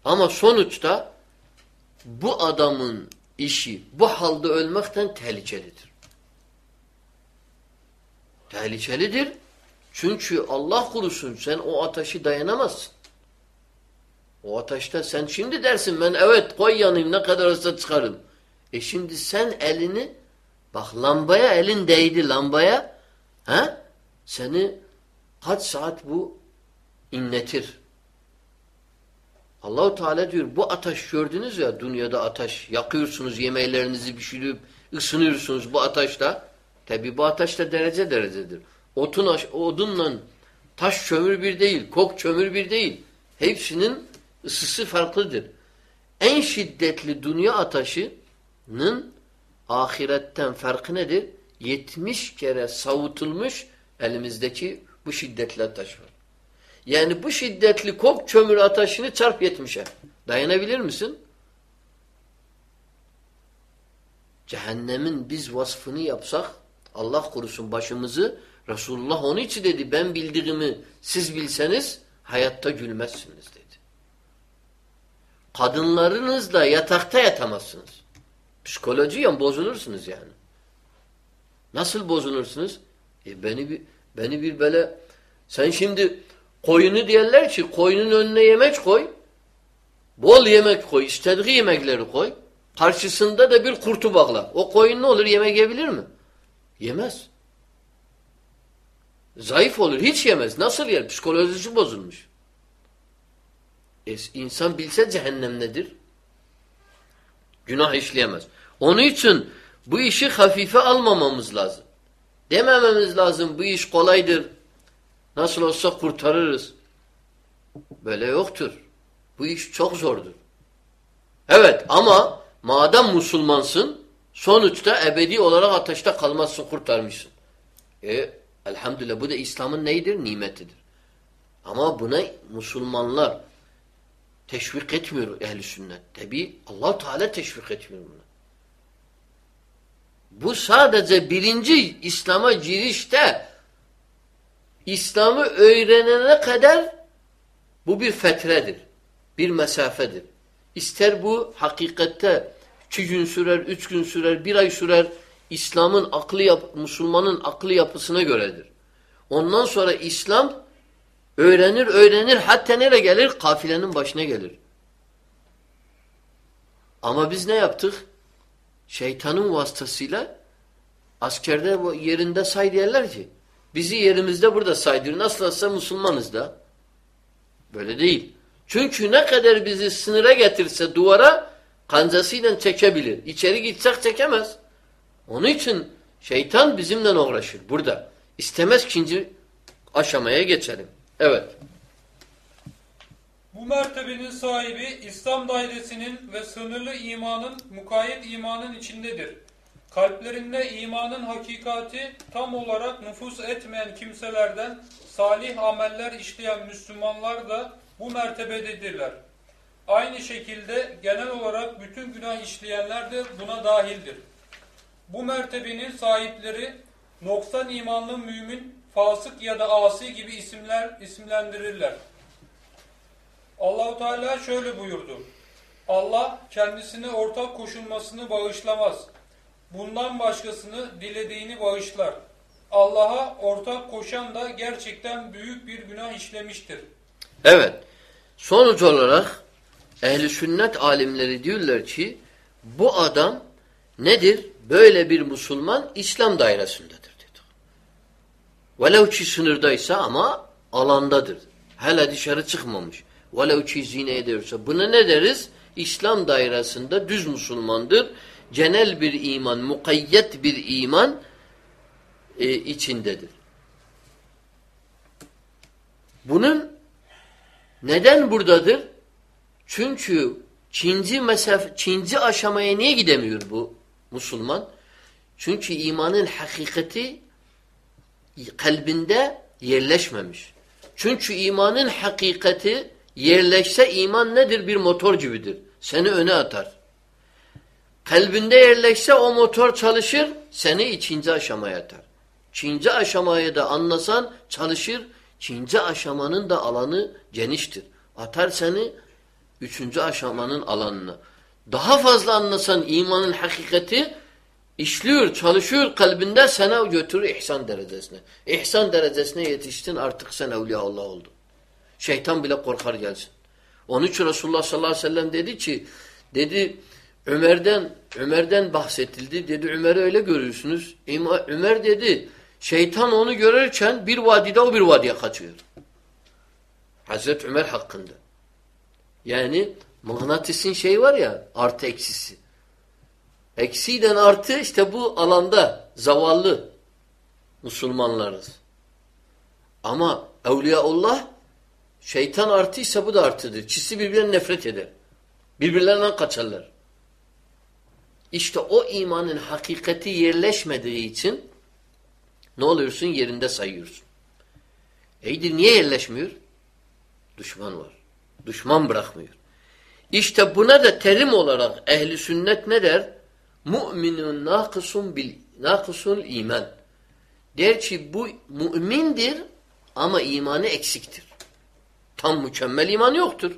Ama sonuçta bu adamın işi bu halde ölmekten tehlikelidir. Tehlikelidir. Çünkü Allah kurusun sen o ateşi dayanamazsın. O ateşte sen şimdi dersin ben evet koy yanayım ne kadar olsa çıkarım. E şimdi sen elini bak lambaya elin değdi lambaya he? seni kaç saat bu inletir. Allahu Teala diyor bu ateş gördünüz ya dünyada ateş yakıyorsunuz yemeklerinizi pişirip ısınıyorsunuz bu ateşte. Tabi bu ateş de derece derecedir. Otun odunla taş çömür bir değil, kok çömür bir değil. Hepsinin ısısı farklıdır. En şiddetli dünya ateşinin ahiretten farkı nedir? 70 kere savutulmuş elimizdeki bu şiddetli ateş var. Yani bu şiddetli kok çömür ateşini çarp 70'e. Dayanabilir misin? Cehennemin biz vasfını yapsak Allah korusun başımızı Resulullah onun için dedi ben bildiğimi siz bilseniz hayatta gülmezsiniz dedi. Kadınlarınızla yatakta yatamazsınız. Psikolojiyen bozulursunuz yani. Nasıl bozulursunuz? E beni bir beni bir böyle sen şimdi koyunu diyorlar ki koyunun önüne yemek koy. Bol yemek koy. istediği yemekleri koy. Karşısında da bir kurtu bağla. O koyun ne olur? Yemek yiyebilir mi? Yemez. Zayıf olur. Hiç yemez. Nasıl yer? Psikolojisi bozulmuş. E, insan bilse cehennem nedir? Günah işleyemez. Onun için bu işi hafife almamamız lazım. Demememiz lazım bu iş kolaydır. Nasıl olsa kurtarırız. Böyle yoktur. Bu iş çok zordur. Evet ama madem Müslümansın sonuçta ebedi olarak ateşte kalmazsın kurtarmışsın. E elhamdülillah bu da İslam'ın neydir? Nimetidir. Ama buna Müslümanlar teşvik etmiyor ehli sünnet. Tabi allah Teala teşvik etmiyor bunu. Bu sadece birinci İslam'a girişte İslam'ı öğrenene kadar bu bir fetredir. Bir mesafedir. İster bu hakikatte iki gün sürer, üç gün sürer, bir ay sürer. İslam'ın aklı yap Müslümanın aklı yapısına göredir. Ondan sonra İslam öğrenir, öğrenir hatta nereye gelir? Kafilenin başına gelir. Ama biz ne yaptık? Şeytanın vasıtasıyla askerde yerinde say diyorlar ki bizi yerimizde burada saydır. Nasıl olsa Müslümanız da. Böyle değil. Çünkü ne kadar bizi sınıra getirse duvara kancasıyla çekebilir. İçeri gitsek çekemez. Onun için şeytan bizimle uğraşır burada. İstemez ikinci aşamaya geçelim. Evet. Bu mertebenin sahibi İslam dairesinin ve sınırlı imanın, mukayyet imanın içindedir. Kalplerinde imanın hakikati tam olarak nüfus etmeyen kimselerden salih ameller işleyen Müslümanlar da bu mertebededirler. Aynı şekilde genel olarak bütün günah işleyenler de buna dahildir. Bu mertebenin sahipleri noksan imanlı mümin, fasık ya da asi gibi isimler isimlendirirler. Allahu Teala şöyle buyurdu. Allah kendisine ortak koşulmasını bağışlamaz. Bundan başkasını dilediğini bağışlar. Allah'a ortak koşan da gerçekten büyük bir günah işlemiştir. Evet. Sonuç olarak ehli sünnet alimleri diyorlar ki bu adam nedir? Böyle bir Müslüman İslam dairesindedir. Dedi. Velev ki sınırdaysa ama alandadır. Hele dışarı çıkmamış. Velev ki zine ediyorsa. Buna ne deriz? İslam dairesinde düz Müslümandır. Genel bir iman, mukayyet bir iman e, içindedir. Bunun neden buradadır? Çünkü Çinci mesaf, Çinci aşamaya niye gidemiyor bu Müslüman? Çünkü imanın hakikati kalbinde yerleşmemiş. Çünkü imanın hakikati yerleşse iman nedir? Bir motor gibidir. Seni öne atar. Kalbinde yerleşse o motor çalışır, seni ikinci aşamaya atar. Çinci aşamaya da anlasan çalışır, Çinci aşamanın da alanı geniştir. Atar seni üçüncü aşamanın alanına. Daha fazla anlasan imanın hakikati işliyor, çalışıyor kalbinde sana götürür ihsan derecesine. İhsan derecesine yetiştin artık sen evliya Allah oldun. Şeytan bile korkar gelsin. Onun için Resulullah sallallahu aleyhi ve sellem dedi ki dedi Ömer'den Ömer'den bahsetildi. Dedi Ömer'i öyle görüyorsunuz. Ömer dedi şeytan onu görürken bir vadide o bir vadiye kaçıyor. Hazreti Ömer hakkında. Yani mıknatısın şey var ya artı eksisi. Eksiden artı işte bu alanda zavallı Müslümanlarız. Ama Evliyaullah şeytan artıysa bu da artıdır. İkisi birbirine nefret eder. Birbirlerinden kaçarlar. İşte o imanın hakikati yerleşmediği için ne oluyorsun? Yerinde sayıyorsun. Eydir niye yerleşmiyor? Düşman var. Düşman bırakmıyor. İşte buna da terim olarak ehli sünnet ne der? Mu'minun nakısun bil nakısun iman. Der ki bu mümindir ama imanı eksiktir. Tam mükemmel iman yoktur.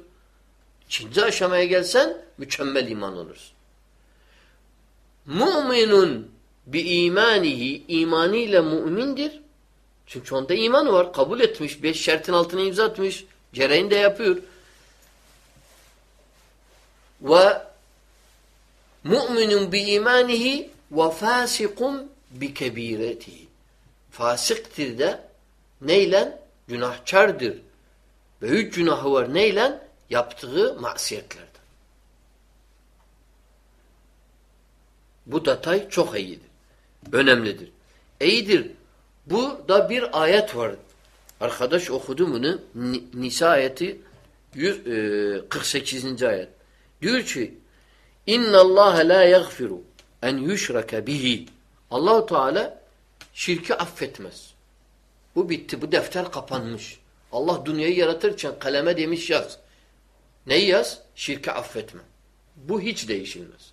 İkinci aşamaya gelsen mükemmel iman olursun. Mu'minun bi imanihi imanıyla mümindir. Çünkü onda iman var. Kabul etmiş. Beş şartın altına imza atmış. Gereğini de yapıyor. Ve mu'minun bi imanihi ve fasikun bi kebiretihi. Fasıktır da neyle? Günahkardır. Büyük günahı var neyle? Yaptığı masiyetlerden. Bu detay çok iyidir. Önemlidir. İyidir. Bu da bir ayet var. Arkadaş okudu bunu. Nisa ayeti 148. E, ayet. Diyor ki İnna Allah la yaghfiru en yushraka bihi. Allahu Teala şirki affetmez. Bu bitti. Bu defter kapanmış. Allah dünyayı yaratırken kaleme demiş yaz. Neyi yaz? Şirki affetme. Bu hiç değişilmez.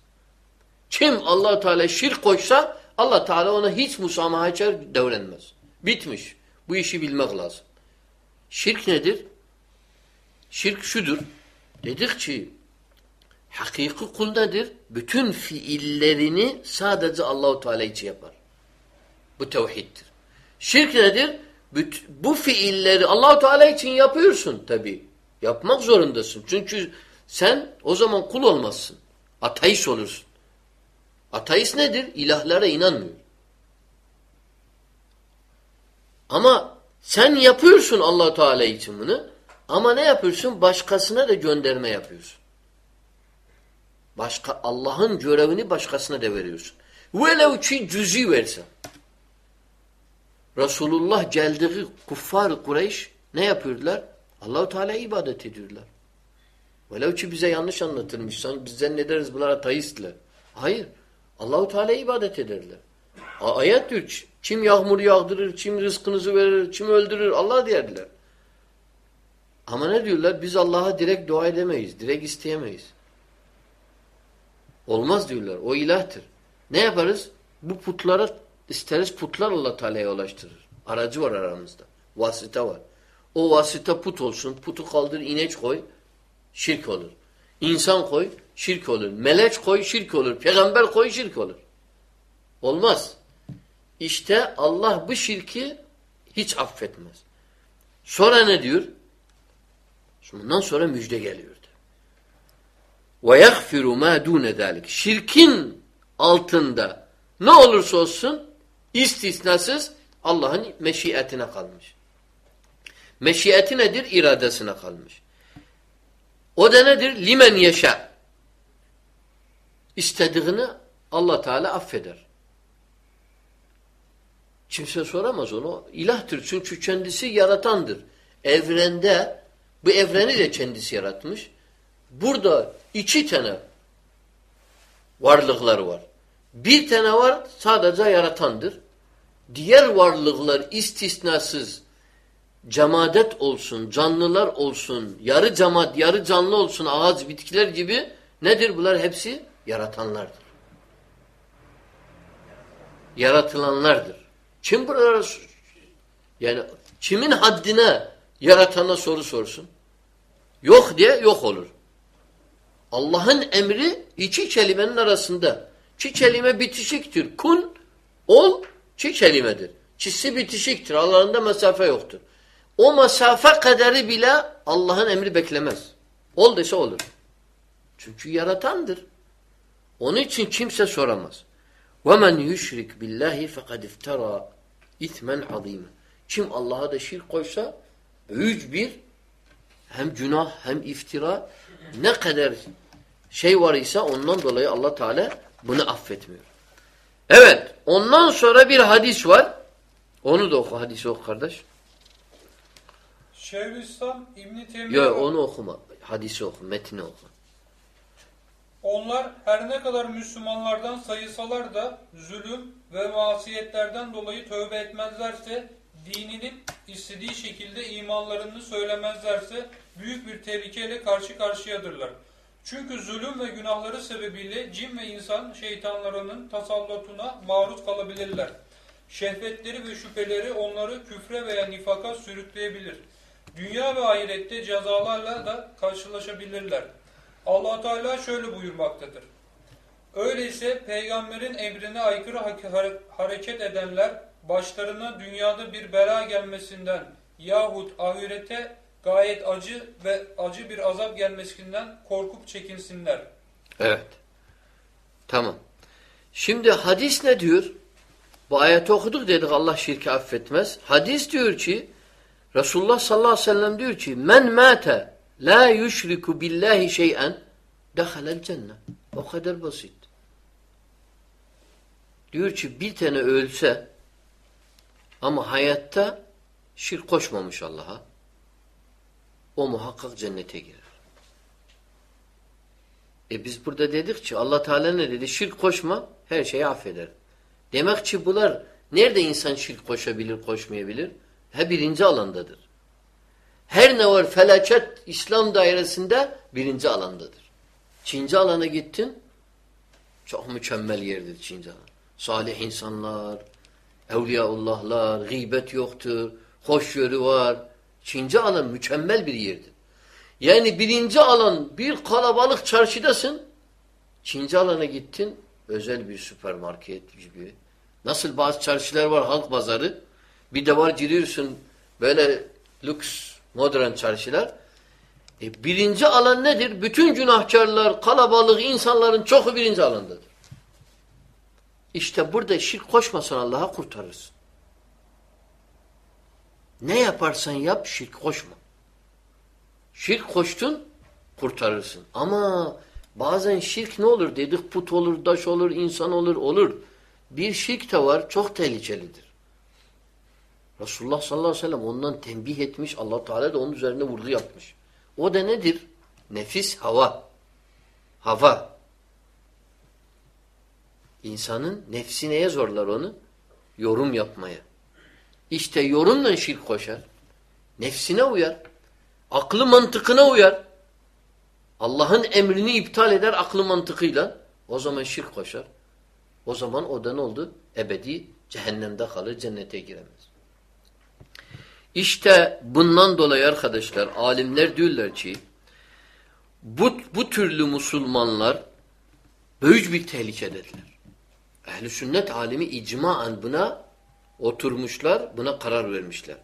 Kim allah Teala şirk koysa allah Teala ona hiç musamaha içer devrenmez. Bitmiş. Bu işi bilmek lazım. Şirk nedir? Şirk şudur. Dedik ki hakiki kul nedir? Bütün fiillerini sadece Allahu Teala için yapar. Bu tevhiddir. Şirk nedir? Bu fiilleri Allahu Teala için yapıyorsun tabi. Yapmak zorundasın. Çünkü sen o zaman kul olmazsın. Ateist olursun. Ateist nedir? İlahlara inanmıyor. Ama sen yapıyorsun allah Teala için bunu. Ama ne yapıyorsun? Başkasına da gönderme yapıyorsun. Başka Allah'ın görevini başkasına da veriyorsun. Velev ki cüzi versen. Resulullah geldiği kuffar Kureyş ne yapıyorlar? Allahu Teala ibadet ediyorlar. Velev ki bize yanlış anlatılmış. Biz zannederiz bunlar ateistler. Hayır. Allahu Teala ibadet ederler. Ayet diyor. Kim yağmur yağdırır, kim rızkınızı verir, kim öldürür Allah derler. Ama ne diyorlar? Biz Allah'a direkt dua edemeyiz. Direkt isteyemeyiz. Olmaz diyorlar. O ilahtır. Ne yaparız? Bu putlara isteriz putlar Allah Teala'ya ulaştırır. Aracı var aramızda. Vasıta var. O vasıta put olsun. Putu kaldır, ineç koy. Şirk olur. İnsan koy, şirk olur. Melek koy, şirk olur. Peygamber koy, şirk olur. Olmaz. İşte Allah bu şirki hiç affetmez. Sonra ne diyor? Bundan sonra müjde geliyordu. وَيَغْفِرُ مَا دُونَ ذَٰلِكِ Şirkin altında ne olursa olsun istisnasız Allah'ın meşiyetine kalmış. Meşiyeti nedir? İradesine kalmış. O da nedir? Limen yaşa. İstediğini Allah Teala affeder. Kimse soramaz onu. İlahtır çünkü kendisi yaratandır. Evrende bu evreni de kendisi yaratmış. Burada iki tane varlıklar var. Bir tane var sadece yaratandır. Diğer varlıklar istisnasız cemadet olsun, canlılar olsun, yarı cemaat, yarı canlı olsun, ağaç, bitkiler gibi nedir? Bunlar hepsi yaratanlardır. Yaratılanlardır. Kim buralara yani kimin haddine yaratana soru sorsun? Yok diye yok olur. Allah'ın emri iki kelimenin arasında. Çi kelime bitişiktir. Kun, ol, çi kelimedir. Çisi bitişiktir. Allah'ında mesafe yoktur. O mesafe kadarı bile Allah'ın emri beklemez. Ol dese olur. Çünkü yaratandır. Onun için kimse soramaz. وَمَنْ يُشْرِكْ بِاللّٰهِ فَقَدْ اِفْتَرَى اِثْمًا عَظِيمًا Kim Allah'a da şirk koysa büyük bir hem günah hem iftira ne kadar şey var ise ondan dolayı Allah Teala bunu affetmiyor. Evet. Ondan sonra bir hadis var. Onu da oku. Hadisi oku kardeş. Şeyhülislam İbn Teymiye Yok onu okuma. Hadisi oku. Metni oku. Onlar her ne kadar Müslümanlardan sayısalar da zulüm ve masiyetlerden dolayı tövbe etmezlerse, dininin istediği şekilde imanlarını söylemezlerse büyük bir tehlikeyle karşı karşıyadırlar. Çünkü zulüm ve günahları sebebiyle cin ve insan şeytanlarının tasallutuna maruz kalabilirler. Şehvetleri ve şüpheleri onları küfre veya nifaka sürükleyebilir. Dünya ve ahirette cezalarla da karşılaşabilirler. Allah Teala şöyle buyurmaktadır. Öyleyse peygamberin emrine aykırı ha- hareket edenler başlarına dünyada bir bela gelmesinden yahut ahirete gayet acı ve acı bir azap gelmesinden korkup çekinsinler. Evet. Tamam. Şimdi hadis ne diyor? Bu ayeti okuduk dedik Allah şirki affetmez. Hadis diyor ki Resulullah sallallahu aleyhi ve sellem diyor ki men mate la yüşriku billahi şey'en dehalel cennet. O kadar basit. Diyor ki bir tane ölse ama hayatta şirk koşmamış Allah'a o muhakkak cennete girer. E biz burada dedik ki Allah Teala ne dedi? Şirk koşma her şeyi affeder. Demek ki bunlar nerede insan şirk koşabilir, koşmayabilir? He birinci alandadır. Her ne var felaket İslam dairesinde birinci alandadır. Çinci alana gittin çok mükemmel yerdir Çinci alan. Salih insanlar, evliyaullahlar, gıybet yoktur, hoşgörü var. Çinci alan mükemmel bir yerdir. Yani birinci alan bir kalabalık çarşıdasın. Çinci alana gittin özel bir süpermarket gibi. Nasıl bazı çarşılar var halk pazarı. Bir de var giriyorsun böyle lüks modern çarşılar. E, birinci alan nedir? Bütün günahkarlar, kalabalık insanların çoğu birinci alandadır. İşte burada şirk koşmasan Allah'a kurtarırsın. Ne yaparsan yap şirk koşma. Şirk koştun kurtarırsın. Ama bazen şirk ne olur dedik put olur, daş olur, insan olur, olur. Bir şirk de var çok tehlikelidir. Resulullah sallallahu aleyhi ve sellem ondan tembih etmiş. allah Teala da onun üzerine vurgu yapmış. O da nedir? Nefis hava. Hava. İnsanın nefsi neye zorlar onu? Yorum yapmaya. İşte yorumla şirk koşar. Nefsine uyar. Aklı mantıkına uyar. Allah'ın emrini iptal eder aklı mantıkıyla. O zaman şirk koşar. O zaman o da ne oldu? Ebedi cehennemde kalır, cennete giremez. İşte bundan dolayı arkadaşlar alimler diyorlar ki bu, bu türlü Müslümanlar büyük bir tehlikededirler. Ehl-i sünnet alimi icmaen buna oturmuşlar, buna karar vermişler.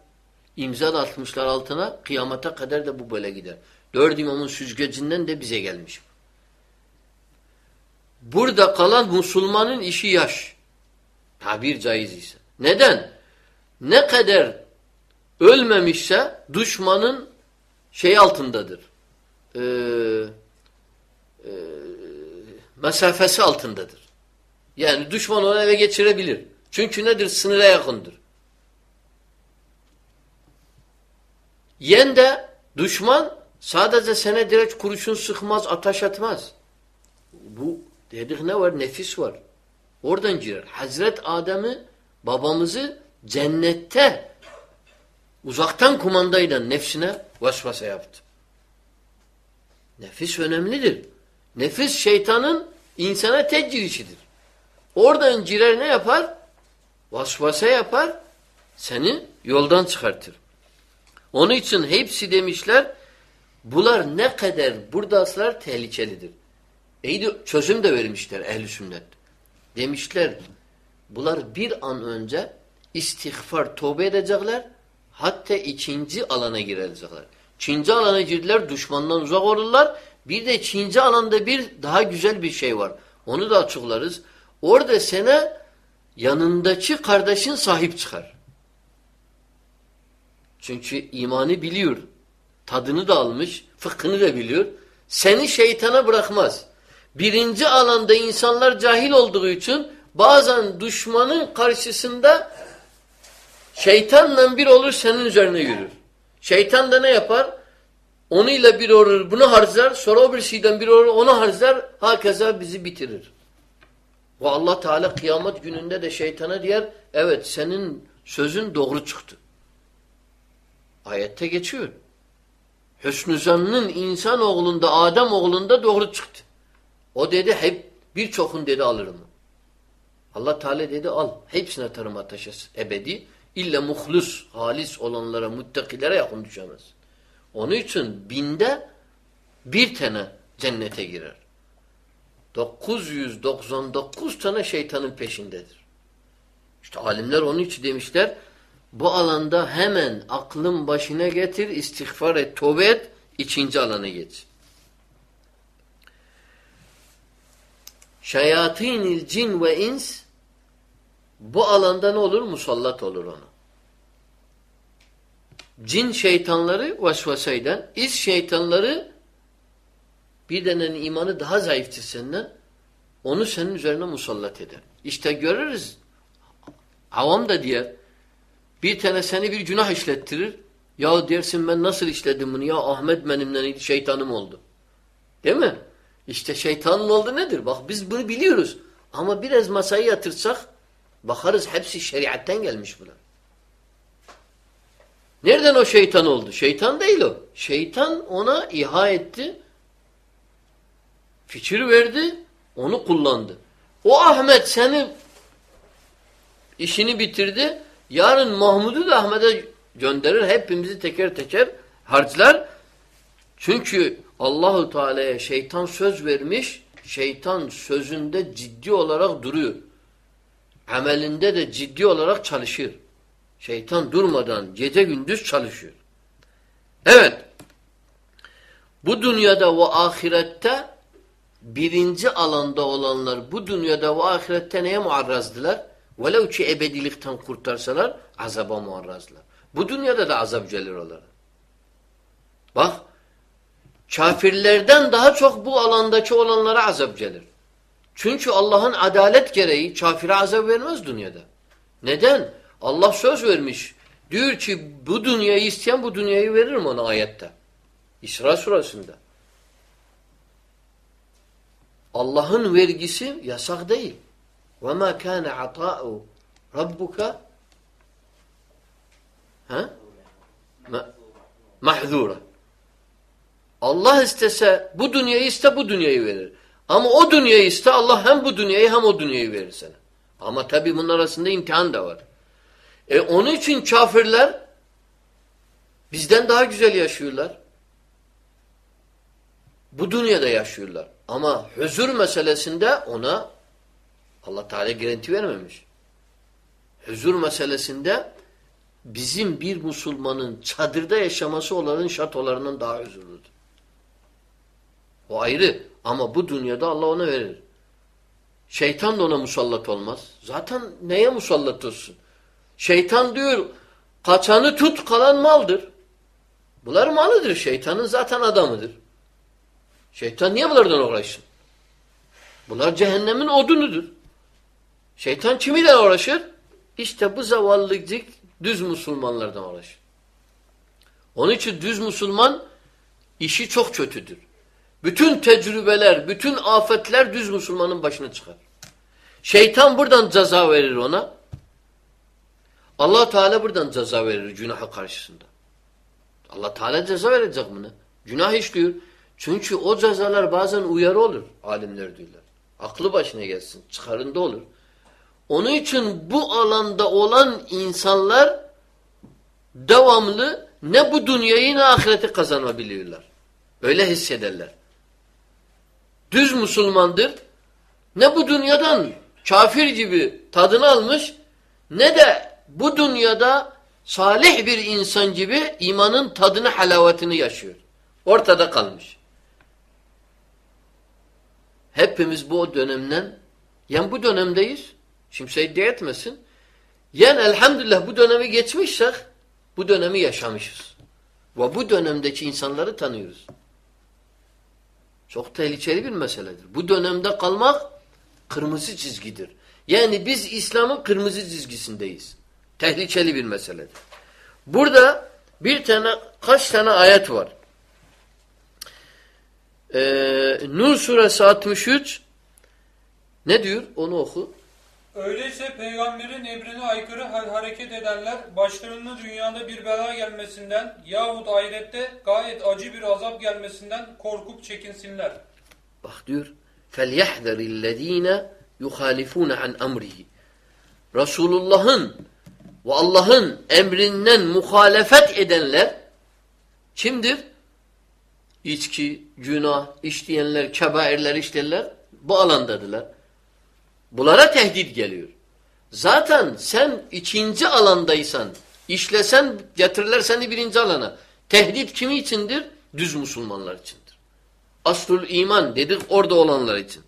İmza da atmışlar altına, kıyamata kadar da bu böyle gider. Dört imamın süzgecinden de bize gelmiş. Burada kalan Müslümanın işi yaş. Tabir caiz ise. Neden? Ne kadar ölmemişse düşmanın şey altındadır. Ee, e, mesafesi altındadır. Yani düşman onu eve geçirebilir. Çünkü nedir? Sınıra yakındır. Yen de düşman sadece sana direkt kurşun sıkmaz, ateş etmez. Bu dedik ne var? Nefis var. Oradan girer. Hazret Adem'i babamızı cennette uzaktan kumandayla nefsine vesvese yaptı. Nefis önemlidir. Nefis şeytanın insana tek girişidir. Oradan girer ne yapar? Vasvase yapar, seni yoldan çıkartır. Onun için hepsi demişler, bunlar ne kadar buradasılar tehlikelidir. İyi de çözüm de vermişler ehli sünnet. Demişler bunlar bir an önce istiğfar, tövbe edecekler. Hatta ikinci alana girecekler. İkinci alana girdiler, düşmandan uzak olurlar. Bir de ikinci alanda bir daha güzel bir şey var. Onu da açıklarız. Orada sana yanındaki kardeşin sahip çıkar. Çünkü imanı biliyor. Tadını da almış, fıkhını da biliyor. Seni şeytana bırakmaz. Birinci alanda insanlar cahil olduğu için bazen düşmanın karşısında şeytanla bir olur senin üzerine yürür. Şeytan da ne yapar? Onuyla bir olur, bunu harcar, sonra o bir şeyden bir olur, onu harcar, hakeza bizi bitirir. Ve Allah Teala kıyamet gününde de şeytana diyer, evet senin sözün doğru çıktı. Ayette geçiyor. Hüsnü zannın insan oğlunda, Adem oğlunda doğru çıktı. O dedi hep birçokun dedi alırım. Allah Teala dedi al. Hepsine atarım ateşe ebedi. İlla muhlus, halis olanlara, muttakilere yakın düşemez. Onun için binde bir tane cennete girer. 999 tane şeytanın peşindedir. İşte alimler onun için demişler bu alanda hemen aklın başına getir, istiğfar et, tövbe et, ikinci alana geç. Şeyatinil cin ve ins bu alanda ne olur? Musallat olur ona. Cin şeytanları vesveseyden, iz şeytanları bir denenin imanı daha zayıftır senden, onu senin üzerine musallat eder. İşte görürüz, avam da diğer, bir tane seni bir günah işlettirir, ya dersin ben nasıl işledim bunu, ya Ahmet benimle şeytanım oldu. Değil mi? İşte şeytanın oldu nedir? Bak biz bunu biliyoruz. Ama biraz masayı yatırsak bakarız hepsi şeriatten gelmiş buna. Nereden o şeytan oldu? Şeytan değil o. Şeytan ona iha etti. Fikir verdi. Onu kullandı. O Ahmet seni işini bitirdi. Yarın Mahmud'u da Ahmet'e gönderir. Hepimizi teker teker harclar. Çünkü Allahu Teala'ya şeytan söz vermiş. Şeytan sözünde ciddi olarak duruyor. Amelinde de ciddi olarak çalışır. Şeytan durmadan gece gündüz çalışıyor. Evet. Bu dünyada ve ahirette birinci alanda olanlar bu dünyada ve ahirette neye muarrazdılar? Velev ki ebedilikten kurtarsalar azaba muarrazlar. Bu dünyada da azap gelir onlara. Bak kafirlerden daha çok bu alandaki olanlara azap gelir. Çünkü Allah'ın adalet gereği kafire azap vermez dünyada. Neden? Allah söz vermiş. Diyor ki bu dünyayı isteyen bu dünyayı veririm ona ayette. İsra surasında. Allah'ın vergisi yasak değil. وَمَا كَانَ عَطَاءُ رَبُّكَ mahzura. Allah istese bu dünyayı iste bu dünyayı verir. Ama o dünyayı iste Allah hem bu dünyayı hem o dünyayı verir sana. Ama tabi bunun arasında imtihan da var. E onun için kafirler bizden daha güzel yaşıyorlar. Bu dünyada yaşıyorlar. Ama huzur meselesinde ona Allah Teala garanti vermemiş. Huzur meselesinde bizim bir Müslümanın çadırda yaşaması onların şatolarından daha huzurludur. O ayrı. Ama bu dünyada Allah ona verir. Şeytan da ona musallat olmaz. Zaten neye musallat olsun? Şeytan diyor kaçanı tut kalan maldır. Bunlar malıdır. Şeytanın zaten adamıdır. Şeytan niye bunlardan uğraşsın? Bunlar cehennemin odunudur. Şeytan kimiyle uğraşır? İşte bu zavallıcık düz Müslümanlardan uğraşır. Onun için düz Müslüman işi çok kötüdür. Bütün tecrübeler, bütün afetler düz Müslümanın başına çıkar. Şeytan buradan ceza verir ona allah Teala buradan ceza verir günaha karşısında. allah Teala ceza verecek bunu. Günah işliyor. Çünkü o cezalar bazen uyarı olur. Alimler diyorlar. Aklı başına gelsin. Çıkarında olur. Onun için bu alanda olan insanlar devamlı ne bu dünyayı ne ahireti kazanabiliyorlar. Öyle hissederler. Düz Müslümandır. Ne bu dünyadan kafir gibi tadını almış ne de bu dünyada salih bir insan gibi imanın tadını halavetini yaşıyor. Ortada kalmış. Hepimiz bu dönemden yani bu dönemdeyiz. Kimse iddia etmesin. Yani elhamdülillah bu dönemi geçmişsek bu dönemi yaşamışız. Ve bu dönemdeki insanları tanıyoruz. Çok tehlikeli bir meseledir. Bu dönemde kalmak kırmızı çizgidir. Yani biz İslam'ın kırmızı çizgisindeyiz. Tehlikeli bir meseledir. Burada bir tane kaç tane ayet var? Ee, Nur suresi 63 ne diyor? Onu oku. Öyleyse peygamberin emrine aykırı hareket edenler başlarına dünyada bir bela gelmesinden yahut ahirette gayet acı bir azap gelmesinden korkup çekinsinler. Bak diyor. فَلْيَحْذَرِ الَّذ۪ينَ يُخَالِفُونَ عَنْ اَمْرِهِ Resulullah'ın ve Allah'ın emrinden muhalefet edenler kimdir? İçki, günah, işleyenler, kebairler işlerler bu alandadılar. Bunlara tehdit geliyor. Zaten sen ikinci alandaysan, işlesen getirirler seni birinci alana. Tehdit kimi içindir? Düz Müslümanlar içindir. Aslul iman dedik orada olanlar için.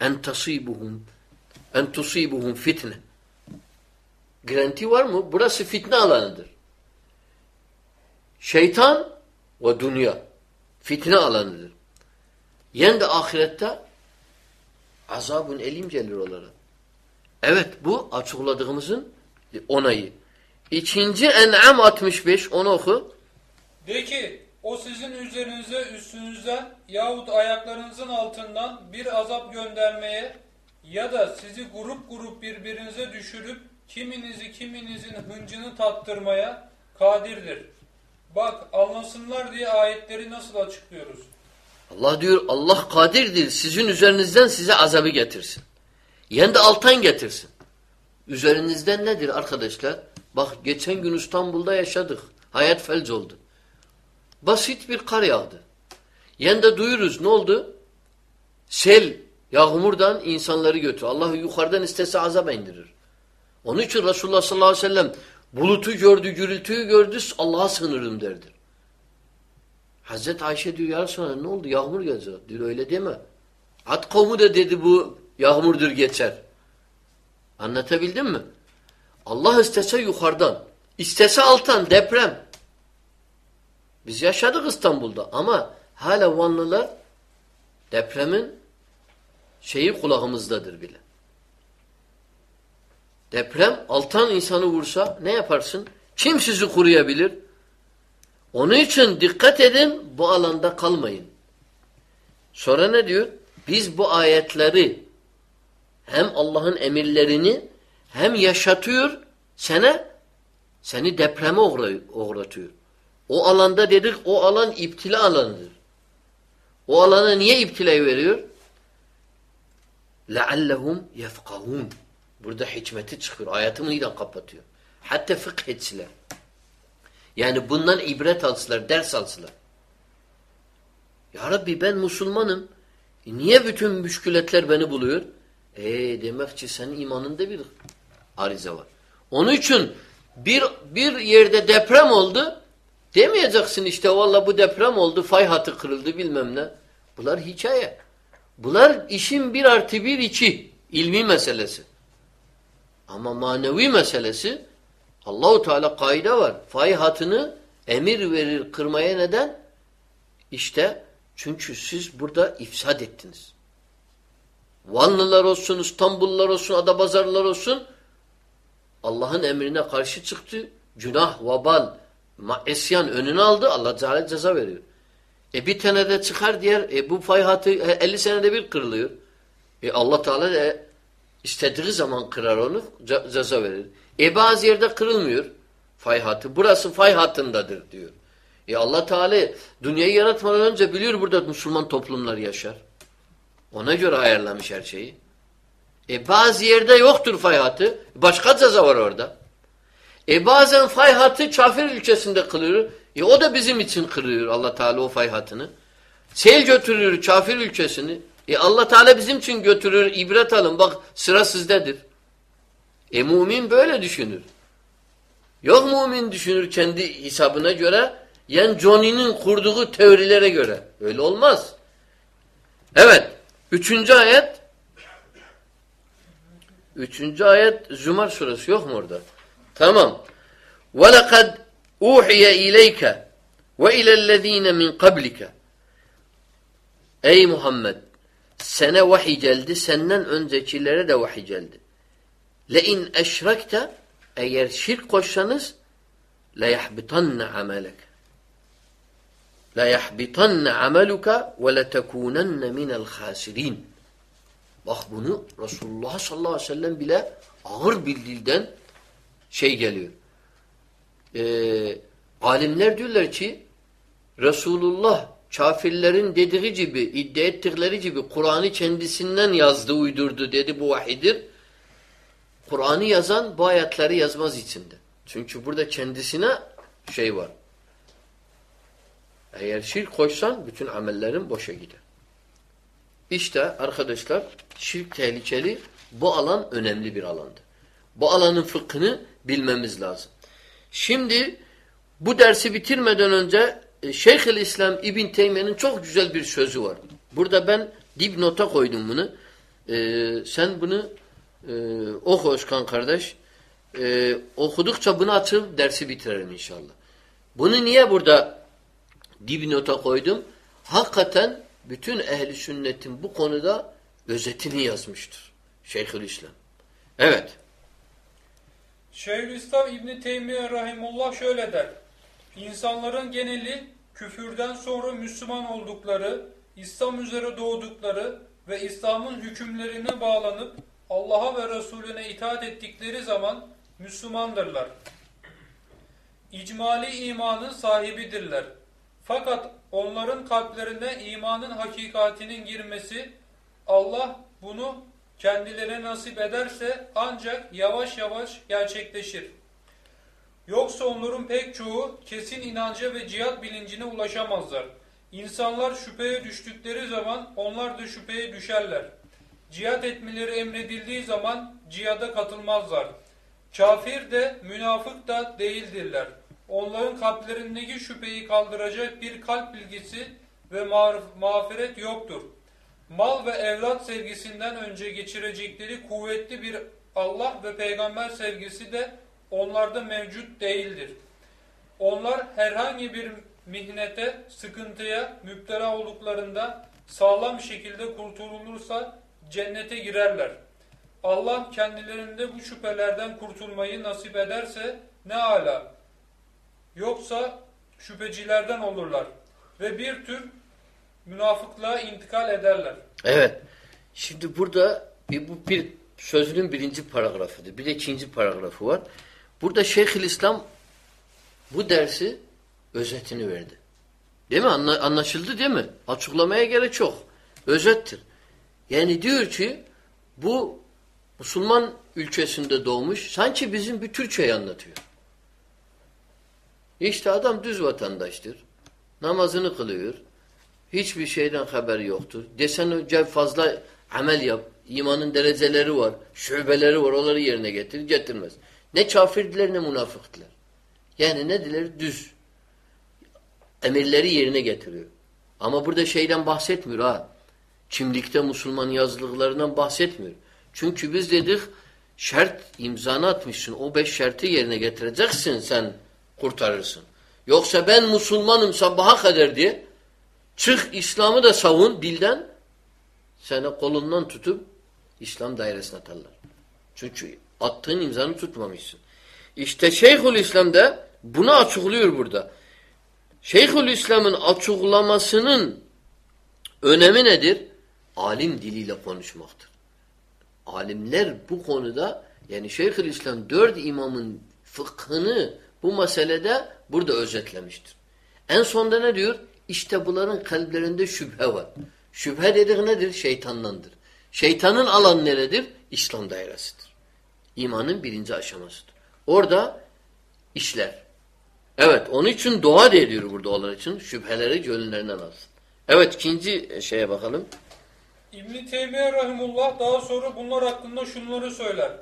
En tasibuhum en tusibuhum fitne. Garanti var mı? Burası fitne alanıdır. Şeytan ve dünya fitne alanıdır. Yen de ahirette azabun elim gelir onlara. Evet bu açıkladığımızın onayı. İkinci En'am 65 onu oku. De ki o sizin üzerinize üstünüzden yahut ayaklarınızın altından bir azap göndermeye ya da sizi grup grup birbirinize düşürüp kiminizi kiminizin hıncını tattırmaya kadirdir. Bak anlasınlar diye ayetleri nasıl açıklıyoruz. Allah diyor Allah kadirdir sizin üzerinizden size azabı getirsin. Yani de altan getirsin. Üzerinizden nedir arkadaşlar? Bak geçen gün İstanbul'da yaşadık. Hayat felç oldu. Basit bir kar yağdı. Yani duyuruz ne oldu? Sel, yağmurdan insanları götür. Allah yukarıdan istese azap indirir. Onun için Resulullah sallallahu aleyhi ve sellem bulutu gördü, gürültüyü gördü, Allah'a sığınırım derdi. Hazreti Ayşe diyor ya Resulallah ne oldu? Yağmur gelecek. Diyor öyle deme. At kavmu da dedi bu yağmurdur geçer. Anlatabildim mi? Allah istese yukarıdan, istese alttan deprem. Biz yaşadık İstanbul'da ama hala Vanlılar depremin şeyi kulağımızdadır bile. Deprem altan insanı vursa ne yaparsın? Kim sizi koruyabilir? Onun için dikkat edin bu alanda kalmayın. Sonra ne diyor? Biz bu ayetleri hem Allah'ın emirlerini hem yaşatıyor sana seni depreme uğratıyor. O alanda dedik o alan iptila alanıdır. O alana niye iptilayı veriyor? لَعَلَّهُمْ يَفْقَهُونَ Burada hikmeti çıkıyor. Ayetimi neden kapatıyor? Hatta fıkh etsiler. Yani bundan ibret alsılar, ders alsılar. Ya Rabbi ben Müslümanım. E niye bütün müşkületler beni buluyor? E demek ki senin imanında bir arize var. Onun için bir bir yerde deprem oldu. Demeyeceksin işte valla bu deprem oldu, fay hatı kırıldı bilmem ne. Bunlar hikaye. Bunlar işin bir artı bir iki ilmi meselesi. Ama manevi meselesi Allahu Teala kaide var. Fay hatını emir verir kırmaya neden? İşte çünkü siz burada ifsad ettiniz. Vanlılar olsun, İstanbullular olsun, Adapazarlılar olsun Allah'ın emrine karşı çıktı. Günah, vabal, esyan önünü aldı. Allah Teala ceza veriyor. E bir tane de çıkar diğer e bu fay hatı 50 e, senede bir kırılıyor. E Allah Teala da istediği zaman kırar onu ceza verir. E bazı yerde kırılmıyor fay hatı. Burası fay hattındadır diyor. E Allah Teala dünyayı yaratmadan önce biliyor burada Müslüman toplumlar yaşar. Ona göre ayarlamış her şeyi. E bazı yerde yoktur fay hatı. Başka ceza var orada. E bazen fay hatı kafir ülkesinde kılıyor. E o da bizim için kırıyor Allah Teala o fay hatını. Sel götürüyor kafir ülkesini. E Allah Teala bizim için götürür, ibret alın. Bak sıra sizdedir. E mümin böyle düşünür. Yok mümin düşünür kendi hesabına göre. Yani Johnny'nin kurduğu teorilere göre. Öyle olmaz. Evet. Üçüncü ayet. Üçüncü ayet Zümar suresi yok mu orada? Tamam. وَلَقَدْ اُوحِيَ اِلَيْكَ وَاِلَى الَّذ۪ينَ مِنْ قَبْلِكَ Ey Muhammed! Sene vahiy geldi, senden öncekilere de vahiy geldi. لَاِنْ اَشْرَكْتَ Eğer şirk koşsanız لَيَحْبِطَنَّ عَمَلَكَ لَيَحْبِطَنَّ عَمَلُكَ وَلَتَكُونَنَّ مِنَ الْخَاسِرِينَ Bak bunu Resulullah sallallahu aleyhi ve sellem bile ağır bir dilden şey geliyor. Ee, alimler diyorlar ki Resulullah kafirlerin dediği gibi, iddia ettikleri gibi Kur'an'ı kendisinden yazdı, uydurdu dedi bu vahidir. Kur'an'ı yazan bu ayetleri yazmaz içinde. Çünkü burada kendisine şey var. Eğer şirk koşsan bütün amellerin boşa gider. İşte arkadaşlar şirk tehlikeli. Bu alan önemli bir alandır. Bu alanın fıkhını bilmemiz lazım. Şimdi bu dersi bitirmeden önce e, Şeyhül İslam İbn Teymiye'nin çok güzel bir sözü var. Burada ben dipnota koydum bunu. Ee, sen bunu e, oku Özkan kardeş. Ee, okudukça bunu açıp dersi bitirelim inşallah. Bunu niye burada dipnota koydum? Hakikaten bütün ehli sünnetin bu konuda özetini yazmıştır. Şeyhülislam. Evet. Şeyhülislam İbni Teymiye Rahimullah şöyle der. İnsanların geneli küfürden sonra Müslüman oldukları, İslam üzere doğdukları ve İslam'ın hükümlerine bağlanıp Allah'a ve Resulüne itaat ettikleri zaman Müslümandırlar. İcmali imanın sahibidirler. Fakat onların kalplerine imanın hakikatinin girmesi Allah bunu kendilerine nasip ederse ancak yavaş yavaş gerçekleşir. Yoksa onların pek çoğu kesin inanca ve cihat bilincine ulaşamazlar. İnsanlar şüpheye düştükleri zaman onlar da şüpheye düşerler. Cihat etmeleri emredildiği zaman cihada katılmazlar. Kafir de münafık da değildirler. Onların kalplerindeki şüpheyi kaldıracak bir kalp bilgisi ve mağfiret yoktur. Mal ve evlat sevgisinden önce geçirecekleri kuvvetli bir Allah ve peygamber sevgisi de onlarda mevcut değildir. Onlar herhangi bir mihnete, sıkıntıya müptela olduklarında sağlam şekilde kurtulursa cennete girerler. Allah kendilerinde bu şüphelerden kurtulmayı nasip ederse ne ala. Yoksa şüphecilerden olurlar ve bir tür münafıklığa intikal ederler. Evet. Şimdi burada bir, bu bir sözünün birinci paragrafıdır. Bir de ikinci paragrafı var. Burada Şeyhülislam bu dersi özetini verdi. Değil mi? Anla, anlaşıldı değil mi? Açıklamaya gerek yok. Özettir. Yani diyor ki bu Müslüman ülkesinde doğmuş sanki bizim bir Türkçeyi anlatıyor. İşte adam düz vatandaştır. Namazını kılıyor. Hiçbir şeyden haberi yoktur. Desen önce fazla amel yap. İmanın dereceleri var. Şubeleri var. Onları yerine getir. Getirmez. Ne kafirdiler ne münafıktılar. Yani ne diler? Düz. Emirleri yerine getiriyor. Ama burada şeyden bahsetmiyor ha. Kimlikte Müslüman yazılıklarından bahsetmiyor. Çünkü biz dedik şart imzanı atmışsın. O beş şartı yerine getireceksin sen kurtarırsın. Yoksa ben Müslümanım sabaha kadar diye çık İslam'ı da savun dilden seni kolundan tutup İslam dairesine atarlar. Çünkü attığın imzanı tutmamışsın. İşte Şeyhül İslam'da bunu açıklıyor burada. Şeyhül İslam'ın açıklamasının önemi nedir? Alim diliyle konuşmaktır. Alimler bu konuda yani Şeyhül İslam dört imamın fıkhını bu meselede burada özetlemiştir. En sonda ne diyor? İşte bunların kalplerinde şüphe var. Şüphe dedik nedir? Şeytandandır. Şeytanın alan neredir? İslam dairesidir. İmanın birinci aşamasıdır. Orada işler. Evet, onun için dua da burada onlar için. Şüpheleri gönüllerinden alsın. Evet, ikinci şeye bakalım. İbn Teymiye rahimullah daha sonra bunlar hakkında şunları söyler.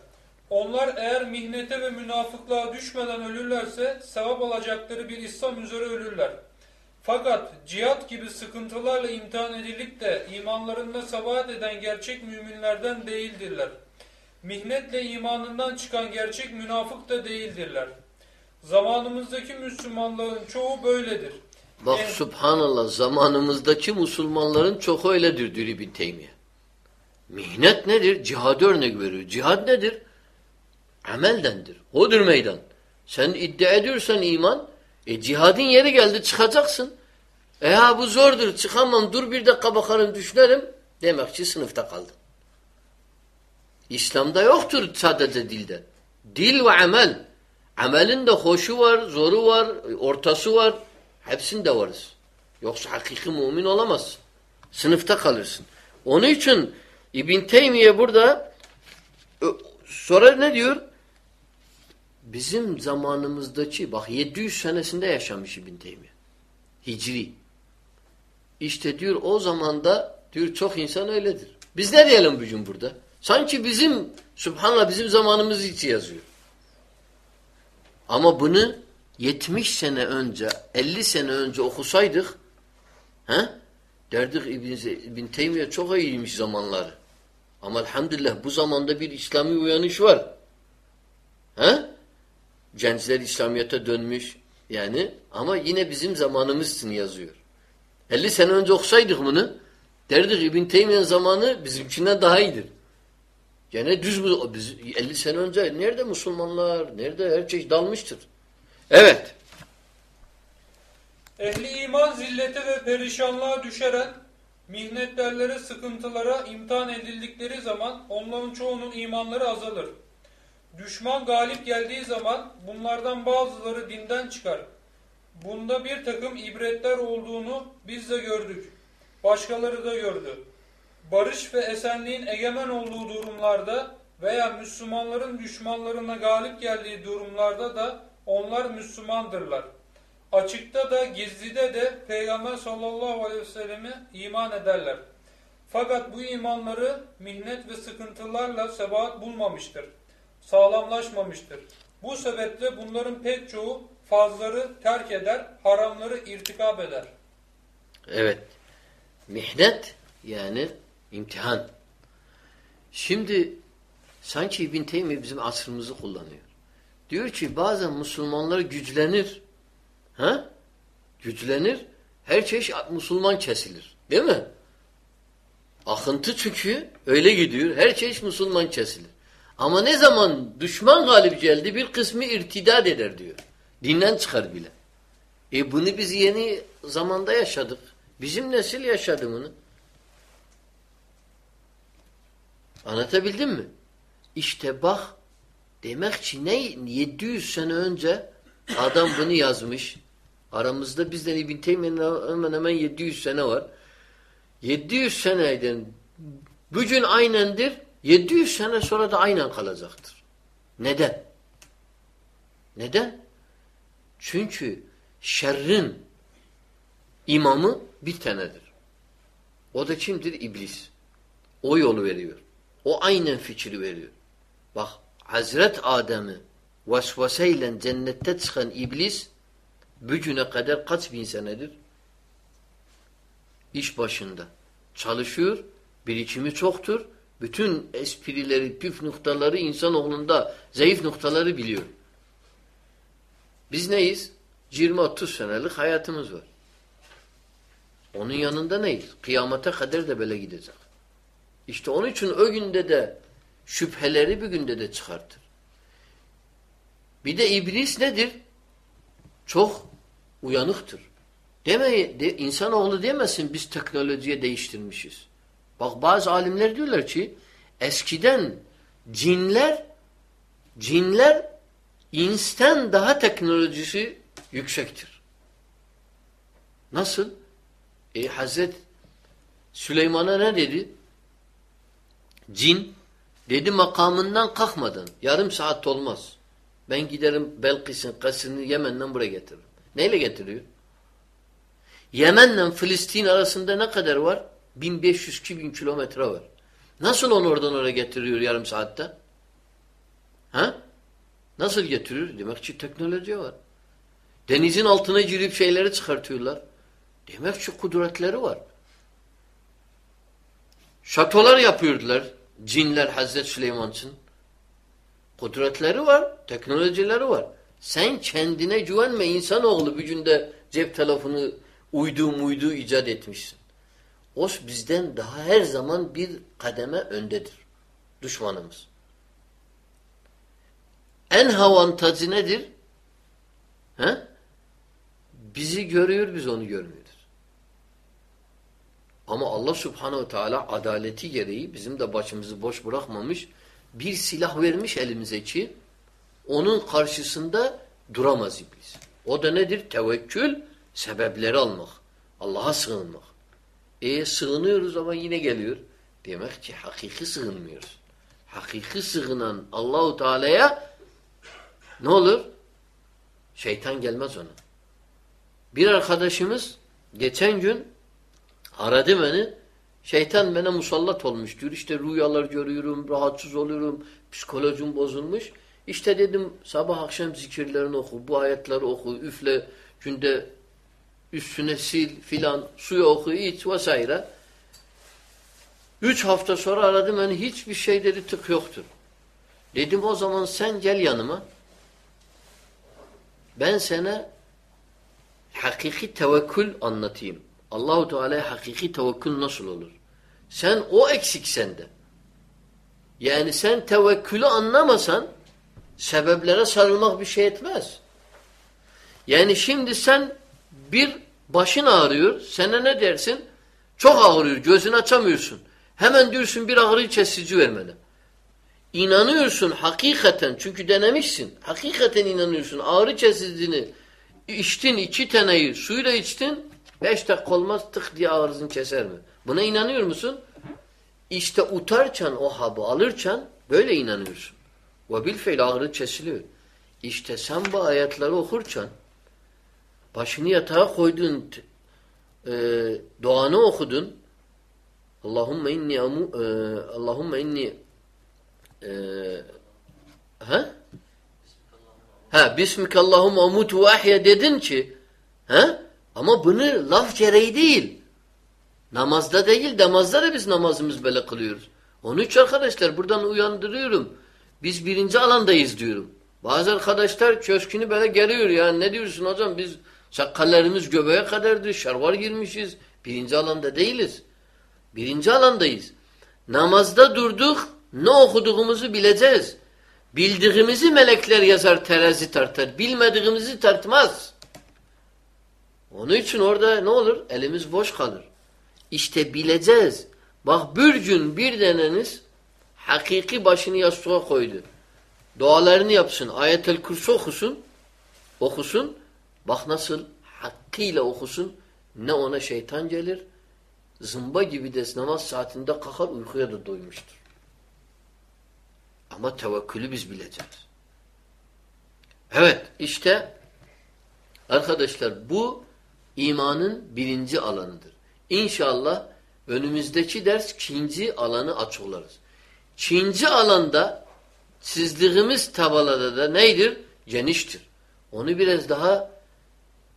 Onlar eğer mihnete ve münafıklığa düşmeden ölürlerse sevap alacakları bir İslam üzere ölürler. Fakat cihat gibi sıkıntılarla imtihan edilip de imanlarında sabahat eden gerçek müminlerden değildirler. Mihnetle imanından çıkan gerçek münafık da değildirler. Zamanımızdaki Müslümanların çoğu böyledir. Bak Evet. subhanallah zamanımızdaki Müslümanların çok öyledir diyor İbn Teymiye. Mihnet nedir? Cihad örnek veriyor. Cihad nedir? Ameldendir. Odur meydan. Sen iddia ediyorsan iman, e cihadın yeri geldi çıkacaksın. E ha bu zordur çıkamam dur bir dakika bakarım düşünelim. Demek ki sınıfta kaldın. İslam'da yoktur sadece dilde. Dil ve amel. Amelin de hoşu var, zoru var, ortası var. Hepsinde varız. Yoksa hakiki mümin olamazsın. Sınıfta kalırsın. Onun için İbn Teymiye burada ö, sonra ne diyor? Bizim zamanımızdaki bak 700 senesinde yaşamış İbn Teymiye. Hicri. İşte diyor o zamanda diyor çok insan öyledir. Biz ne diyelim bugün burada? Sanki bizim Subhanallah bizim zamanımız için yazıyor. Ama bunu 70 sene önce, 50 sene önce okusaydık he? derdik İbn, İbn Teymiye çok iyiymiş zamanları. Ama elhamdülillah bu zamanda bir İslami uyanış var. He? Gençler İslamiyet'e dönmüş. Yani ama yine bizim zamanımız için yazıyor. 50 sene önce okusaydık bunu derdik İbn Teymiye'nin zamanı bizimkinden daha iyidir. Gene düz. Biz 50 sene önce nerede Müslümanlar, nerede her şey dalmıştır. Evet. Ehli iman zillete ve perişanlığa düşeren, mihnetlerlere, sıkıntılara imtihan edildikleri zaman onların çoğunun imanları azalır. Düşman galip geldiği zaman bunlardan bazıları dinden çıkar. Bunda bir takım ibretler olduğunu biz de gördük. Başkaları da gördü. Barış ve esenliğin egemen olduğu durumlarda veya Müslümanların düşmanlarına galip geldiği durumlarda da onlar Müslümandırlar. Açıkta da gizlide de Peygamber sallallahu aleyhi ve selleme iman ederler. Fakat bu imanları mihnet ve sıkıntılarla sebat bulmamıştır. Sağlamlaşmamıştır. Bu sebeple bunların pek çoğu fazları terk eder, haramları irtikab eder. Evet. Mihnet yani imtihan. Şimdi sanki İbn Teymiye bizim asrımızı kullanıyor. Diyor ki bazen Müslümanlar güçlenir. Ha? Güçlenir. Her çeşit Müslüman kesilir. Değil mi? Akıntı çünkü öyle gidiyor. Her çeşit Müslüman kesilir. Ama ne zaman düşman galip geldi bir kısmı irtidad eder diyor. Dinden çıkar bile. E bunu biz yeni zamanda yaşadık. Bizim nesil yaşadı bunu. Anlatabildim mi? İşte bak demek ki ne 700 sene önce adam bunu yazmış. Aramızda bizden İbn Teymiye'nin hemen hemen 700 sene var. 700 seneyden bugün aynendir. 700 sene sonra da aynen kalacaktır. Neden? Neden? Çünkü şerrin imamı bir tanedir. O da kimdir? İblis. O yolu veriyor. O aynen fikri veriyor. Bak Hazret Adem'i vesveseyle cennette çıkan iblis bugüne kadar kaç bin senedir? İş başında. Çalışıyor. Birikimi çoktur. Bütün esprileri, püf noktaları insanoğlunda zayıf noktaları biliyor. Biz neyiz? 20-30 senelik hayatımız var. Onun yanında neyiz? Kıyamete kadar da böyle gidecek. İşte onun için o günde de şüpheleri bir günde de çıkartır. Bir de iblis nedir? Çok uyanıktır. Deme, de, insanoğlu demesin biz teknolojiye değiştirmişiz. Bak bazı alimler diyorlar ki eskiden cinler cinler insan daha teknolojisi yüksektir. Nasıl? E Hazret Süleyman'a ne dedi? Cin dedi makamından kalkmadan yarım saat olmaz. Ben giderim Belkıs'ın kasını Yemen'den buraya getiririm. Neyle getiriyor? Yemen'le Filistin arasında ne kadar var? 1500-2000 kilometre var. Nasıl onu oradan oraya getiriyor yarım saatte? Ha? Nasıl getiriyor? Demek ki teknoloji var. Denizin altına girip şeyleri çıkartıyorlar. Demek ki kudretleri var. Şatolar yapıyordular. Cinler Hazreti Süleyman için. Kudretleri var. Teknolojileri var. Sen kendine güvenme insanoğlu bir günde cep telefonu uydu muydu icat etmişsin. O bizden daha her zaman bir kademe öndedir. Düşmanımız. En avantajı nedir? He? Bizi görüyor, biz onu görmüyoruz. Ama Allah subhanehu teala adaleti gereği bizim de başımızı boş bırakmamış. Bir silah vermiş elimize ki onun karşısında duramaz iblis. O da nedir? Tevekkül, sebepleri almak. Allah'a sığınmak. E sığınıyoruz ama yine geliyor. Demek ki hakiki sığınmıyoruz. Hakiki sığınan Allahu Teala'ya ne olur? Şeytan gelmez ona. Bir arkadaşımız geçen gün aradı beni. Şeytan bana musallat olmuş diyor. İşte rüyalar görüyorum, rahatsız oluyorum, psikolojim bozulmuş. İşte dedim sabah akşam zikirlerini oku, bu ayetleri oku, üfle, günde üstüne sil filan, suyu oku, iç vesaire. Üç hafta sonra aradım beni hiçbir şey dedi tık yoktur. Dedim o zaman sen gel yanıma. Ben sana hakiki tevekkül anlatayım. Allahu Teala'ya hakiki tevekkül nasıl olur? Sen o eksik sende. Yani sen tevekkülü anlamasan sebeplere sarılmak bir şey etmez. Yani şimdi sen bir başın ağrıyor, sana ne dersin? Çok ağrıyor, gözünü açamıyorsun. Hemen diyorsun bir ağrı kesici vermeli. İnanıyorsun hakikaten çünkü denemişsin. Hakikaten inanıyorsun. Ağrı kesicini içtin iki taneyi suyla içtin beş dakika olmaz tık diye ağrısını keser mi? Buna inanıyor musun? İşte utarken o habı alırken böyle inanıyorsun. Ve bil fiil ağrı kesiliyor. İşte sen bu ayetleri okurken başını yatağa koydun e, duanı okudun Allahümme inni amu, e, Allahümme inni e, ha? Ha Bismikallahum amutu ve ahya dedin ki ha? Ama bunu laf gereği değil. Namazda değil, namazda da biz namazımız böyle kılıyoruz. Onun için arkadaşlar buradan uyandırıyorum. Biz birinci alandayız diyorum. Bazı arkadaşlar köşkünü böyle geliyor ya. Ne diyorsun hocam biz sakallarımız göbeğe kadardır, şarvar girmişiz. Birinci alanda değiliz. Birinci alandayız. Namazda durduk, ne okuduğumuzu bileceğiz. Bildiğimizi melekler yazar, terazi tartar. Bilmediğimizi tartmaz. Onun için orada ne olur? Elimiz boş kalır. İşte bileceğiz. Bak bir gün bir deneniz hakiki başını yastığa koydu. Dualarını yapsın. Ayet-el Kürsi okusun. Okusun. Bak nasıl hakkıyla okusun. Ne ona şeytan gelir. Zımba gibi de namaz saatinde kalkar uykuya da doymuştur. Ama tevekkülü biz bileceğiz. Evet işte arkadaşlar bu imanın birinci alanıdır. İnşallah önümüzdeki ders ikinci alanı açıklarız. Çinci alanda çizdiğimiz tabelada da neydir? Geniştir. Onu biraz daha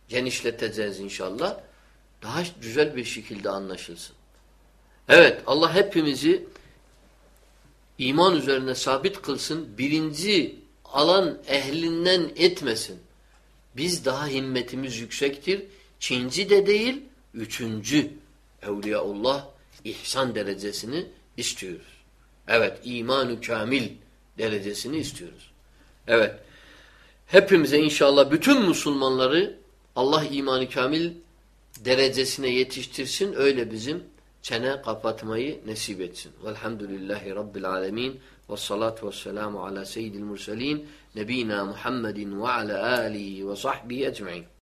genişleteceğiz inşallah. Daha güzel bir şekilde anlaşılsın. Evet Allah hepimizi iman üzerine sabit kılsın. Birinci alan ehlinden etmesin. Biz daha himmetimiz yüksektir. Çinci de değil, üçüncü Evliyaullah ihsan derecesini istiyoruz. Evet, imanu kamil derecesini istiyoruz. Evet, hepimize inşallah bütün Müslümanları Allah imanı kamil derecesine yetiştirsin. Öyle bizim çene kapatmayı nasip etsin. Velhamdülillahi Rabbil alemin. Ve salatu ve selamu ala seyyidil murselin. Nebina Muhammedin ve ala alihi ve sahbihi ecmain.